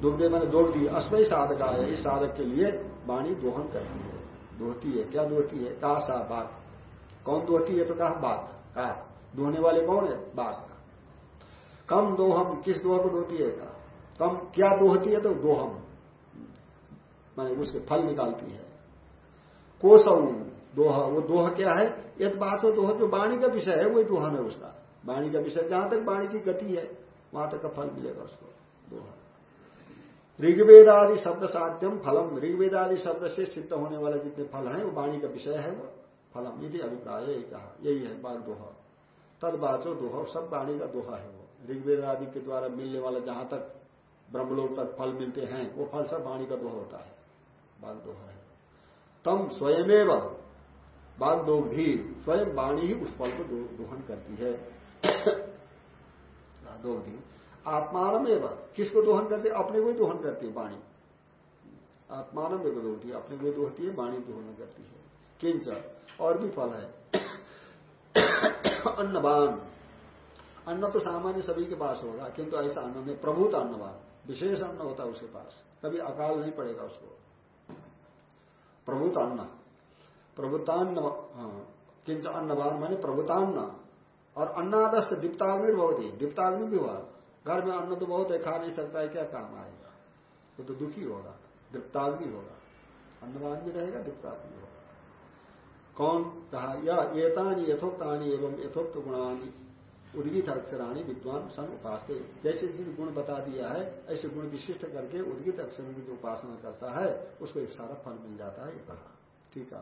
दुग्धे मैंने दोह दी अस्मय साधक है इस साधक के लिए वाणी दोहन करती है। दोहती है क्या दोहती है? कहा सा बाघ कौन दोहती है तो कहा बाघ कहा दोहने वाले कौन है? बाघ कम दोहम किस दोह को दोहती है? कहा कम क्या दोहती है तो दोहम मैंने उसके फल निकालती है। कोसम दोह, वो दोह क्या है? एक बात हो दोह, जो वाणी का विषय है, वही दोहन है उसका। वाणी का विषय जहाँ तक वाणी की गति है, वहाँ तक का फल मिलेगा उसको, दोहा। ऋग्वेद आदि शब्द साध्यम फलम। ऋग्वेद आदि शब्द से सिद्ध होने वाले जितने फल हैं, वो वाणी का विषय है, वो फलम। यदि अभिप्राय, यही कहा। यही है बाल दोहा। तद बाचो दोहा, सब वाणी का दोहा है वो। ऋग्वेद आदि के द्वारा मिलने वाला जहाँ तक ब्रह्मलोक तक फल मिलते हैं, वो फल सब वाणी का दोहा होता है बाल दोहा है। तम स्वयमेव दोग्धी स्वयं वाणी ही उस फल को दोहन करती है। दोग्धी आत्मान में किसको दोहन करती है? अपने को ही दोहन करती है वाणी। आत्मान में दोहती है, अपने को ही दोहती है, वाणी दोहन करती है। किंच, और भी फल है। अन्नबान अन्न तो सामान्य सभी के पास होगा, किंतु ऐसा अन्न में प्रभुत अन्नबान विशेष अन्न होता है उसके पास। कभी अकाल नहीं पड़ेगा उसको। प्रभुत अन्न प्रभुतान्न हाँ, किंच अन्नबान माने प्रभुतान्न। और अन्नादस्त दीप्ताग्नि भवती। दीप्ताग्नि भी हुआ। घर में अन्न तो बहुत है खा नहीं सकता है क्या काम आएगा? वो तो दुखी होगा। दीप्ताग्नि होगा। अन्नवान भी रहेगा दीप्ताग्नि होगा। कौन? कहा या एतानी यथोक्तानी एवं यथोक्त गुणानी उद्गित अक्षराणी विद्वान सन उपासते। जैसे जिस गुण बता दिया है, ऐसे गुण विशिष्ट करके उद्गित अक्षरों की जो उपासना करता है, उसको एक सारा फल मिल जाता है, ये कहा। ठीक है।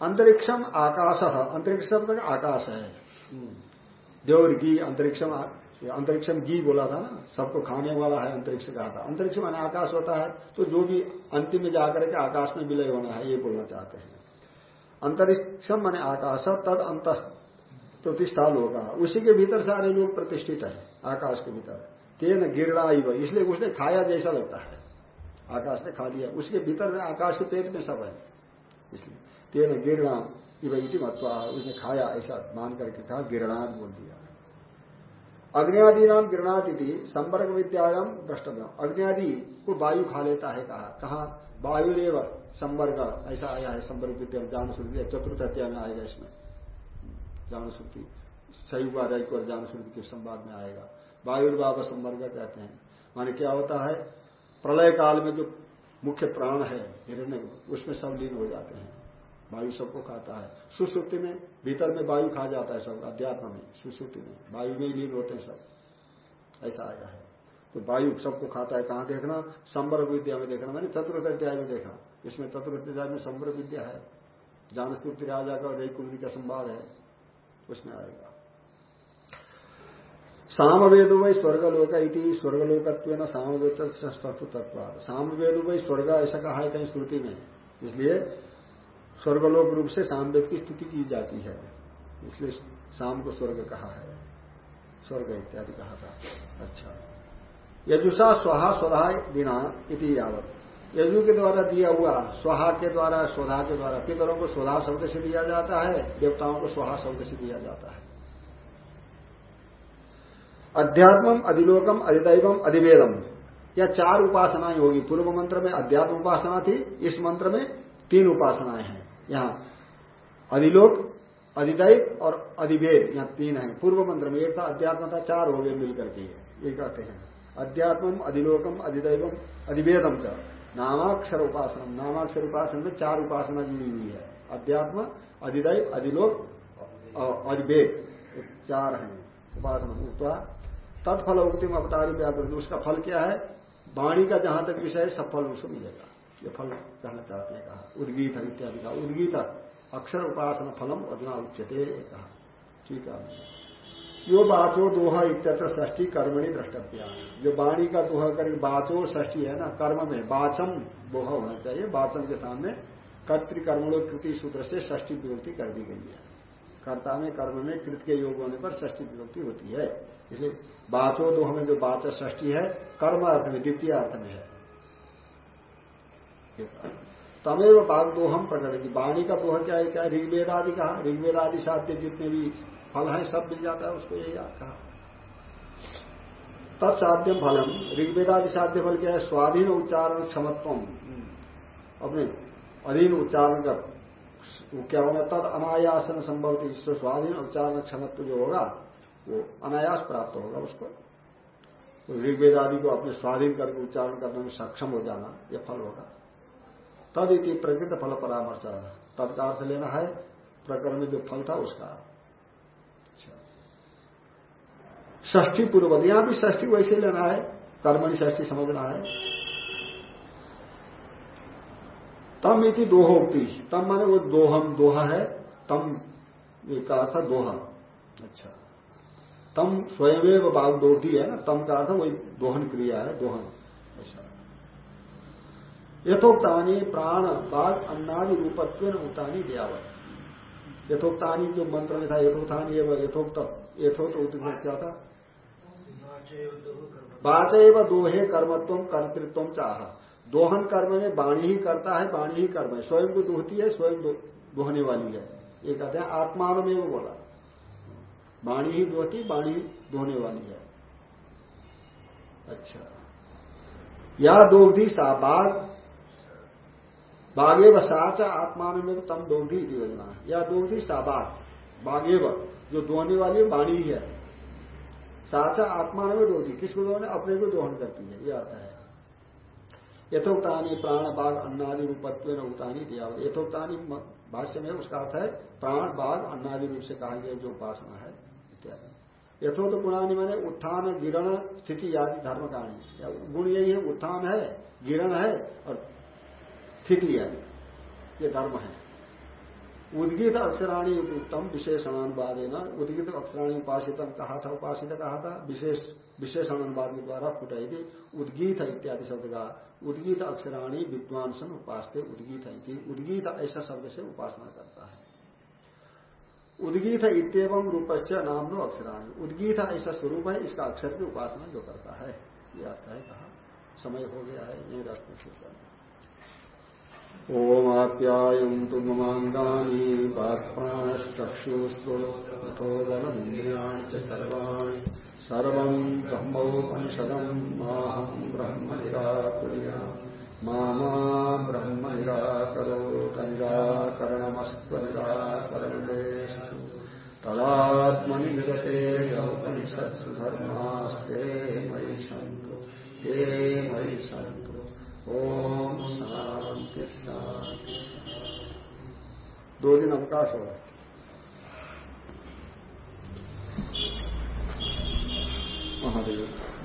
अंतरिक्षम आकाश, अंतरिक्ष शब्द आकाश है। हम्म। देवर गी अंतरिक्षम अंतरिक्षम गी बोला था ना, सबको खाने वाला है अंतरिक्ष कहा था अंतरिक्ष माने आकाश होता है तो जो भी अंतिम में जाकर के आकाश में विलय होना है, ये बोलना चाहते हैं। अंतरिक्षम माने आकाश, तद अंत प्रतिष्ठा लोग उसी के भीतर सारे लोग प्रतिष्ठित है, आकाश के भीतर। तेन गिरड़ा इसलिए उसने खाया जैसा लगता है। आकाश ने खा लिया। उसके भीतर में आकाश के पेट में सब है। इसलिए तेन गिरणा इवती मत्वा, उसने खाया ऐसा मान करके कहा गिरणाद बोल दिया। अग्नियादि नाम गिरणाद यदि संपर्क विद्यायाम द्रष्टव्य। अग्नियादि को वायु खा लेता है कहा। कहा, वायुरेव संवर्ग, ऐसा आया है संवर्ग विद्या जान श्रुति चतुर्थ में आएगा इसमें। जान श्रुति सही हुआ रही और जान श्रुति के संवाद में आएगा। वायुर्भाव संवर्ग कहते हैं। माने क्या होता है? प्रलय काल में जो मुख्य प्राण है, हिरण्य, उसमें सब लीन हो जाते हैं। वायु सबको खाता है। सुश्रुति में, भीतर में वायु खा जाता है सब, अध्यात्म में, सुश्रुति में। वायु में लीन होते हैं सब। ऐसा आया है। तो वायु सबको खाता है, कहाँ देखना? संवर्ग विद्या में देखना। मैंने चतुर्थ अध्याय में देखा। इसमें चतुर्थ अध्याय में संवर्ग विद्या है। जान स्तुति राजा का और रई कुंडी का संवाद है। उसमें आएगा। सामवेद वही स्वर्गलोक स्वर्गलोकत्व न सामवेद तत्व सामवेद वही स्वर्ग ऐसा कहा है कहीं श्रुति में? इसलिए स्वर्गलोक रूप से सामवेद की स्थिति की जाती है। इसलिए शाम को स्वर्ग कहा है। स्वर्ग इत्यादि कहा था। अच्छा। यजुषा स्वहा स्वधा दिना इति यावत। यजु के द्वारा दिया हुआ, स्वहा के द्वारा स्वधा के द्वारा पितरों को स्वधा शब्द से दिया जाता है, देवताओं को स्वहा शब्द से दिया जाता है। अध्यात्मम अधिलोकम अधिदैवम अधिवेदम। यह चार उपासनाएँ होगी। पूर्व मंत्र में अध्यात्म उपासना थी, इस मंत्र में तीन उपासनाएँ हैं। यहाँ अधिलोक, अधिदैव और अधिवेद, यहाँ तीन है। पूर्व मंत्र में एक था, अध्यात्म था, चार हो गए मिलकर के। ये कहते हैं, अध्यात्मम अधिलोकम अधिदैवम अधिवेदम च नामाक्षर उपासना नामाक्षर उपासना में चार उपासना जुड़ी हुई है। अध्यात्म, अधिदैव, अधिलोक और अधिवेद चार हैं उपासना तत्फल उक्तिम अवतारी व्याकृत उसका फल क्या है? वाणी का जहाँ तक विषय है, सब फल उसको मिलेगा। ये फल कहना चाहते हैं, कहा। उद्गीत इत्यादि का। उद्गीत, अक्षर उपासना फलम अधुना उच्चते कहा। ठीक है यो बाचो दोहा इत्यत्र ष्ठी कर्मणि द्रष्टव्या। जो वाणी का दोहा कर, बाचो ष्ठी है ना, कर्म में बाचम दोहा होना चाहिए। बाचम के सामने कर्तिकर्मणों कृति सूत्र से ष्ठी विभक्ति कर दी गई है। कर्ता में, कर्म में कृत के योग होने पर ष्ठी विभक्ति होती है। इसलिए बाचो दोह में जो बाच ष्ठी है, कर्म अर्थ में, द्वितीय अर्थ में है। तमेव बाघ दोहम प्रकट की। वाणी का दोह क्या है? क्या ऋग्वेद आदि कहा। ऋग्वेद आदि साध्य जितने भी फल है सब मिल जाता है उसको यही कहा। तत्साध्यम फलम ऋग्वेद आदि साध्य फल क्या है? स्वाधीन उच्चारण क्षमत्व अपने अधीन उच्चारण का क्या होगा? तद अनायासन संभव थी जिससे स्वाधीन उच्चारण क्षमत्व जो होगा वो अनायास प्राप्त होगा उसको। तो ऋग्वेद आदि को अपने स्वाधीन करके उच्चारण करने में सक्षम हो जाना यह फल होगा। तद इति प्रकृत फल परामर्श। तद अर्थ लेना है प्रकरण में जो फल था उसका। ष्ठी अच्छा। पूर्व यहाँ भी ष्ठी वैसे लेना है। कर्मणि ष्ठी समझना है। तम इति दोहोक्ति। तम माने वो दोहम, दोहा है। तम ये कहा था दोहा। अच्छा। तम स्वयं दोहती है ना। तम का अर्थ वही दोहन क्रिया है, दोहन। ऐसा यथोक्तानी प्राण बाघ अन्नादि रूपत्व उतानी दियावत। यथोक्तानी जो मंत्र में था यथोत्थानी यथोक्त यथोक्त क्या था। बाच एवं दोहे कर्मत्व कर्तृत्व चाह। दोहन कर्म में वाणी ही करता है वाणी ही कर्म है। स्वयं को दोहती है, स्वयं दोहने वाली है। ये कहते हैं आत्मान में वो बोला। वाणी ही दोहती वाणी दोहने वाली है। अच्छा। या दोग्धि सा बाघ बाघेव साच आत्मान में तम दोग्धि योजना। या दोग्धि सा बाघ बाघेव जो दोहने वाली वाणी ही है। साचा आत्मान में दोधी किसको दोहने अपने को दोहन करती है। ये आता है। यथोक्तानी प्राण बाघ अन्नादि रूपत्व उतानी दिया यथोक्तानी भाष्य में उसका अर्थ है प्राण बाघ अन्नादि रूप से कहा गया जो उपासना है, इत्यादि। यथोत गुणानी मैंने उत्थान, गिरण, स्थिति आदि धर्म कहानी गुण यही है, उत्थान है, गिरण है और स्थिति है। ये धर्म है। उद्गीत अक्षराणी उत्तम विशेषणानुवाद है ना उद्गीत अक्षराणी उपासित कहा था, उपासित कहा था, विशेष विशेषणानुवाद के द्वारा फुटाई उद्गीत इत्यादि शब्द का। उद्गीत अक्षराणी विद्वान सन उपासते उद्गीत उद्गीत ऐसा शब्द से उपासना करता है। उद्गीत इतम रूप से नाम नो अक्षराणी। उद्गीत ऐसा स्वरूप है, इसका अक्षर की उपासना जो करता है। ये आता है कहा। समय हो गया है ये राष्ट्र ओमाप्यायन्तु ममाङ्गानि वाक्प्राणश्चक्षुस्त्वथो बलमिन्द्रियाणि च सर्वाणि। ब्रह्म निराकुर्या मा ब्रह्म निराकरोत निराकरणमस्त्वनिराकरणेषु तदात्मनि निरते मयि सन्तु मयि सन्तु ओम शांति शांति। दो दिन अवकाश हो महादेव।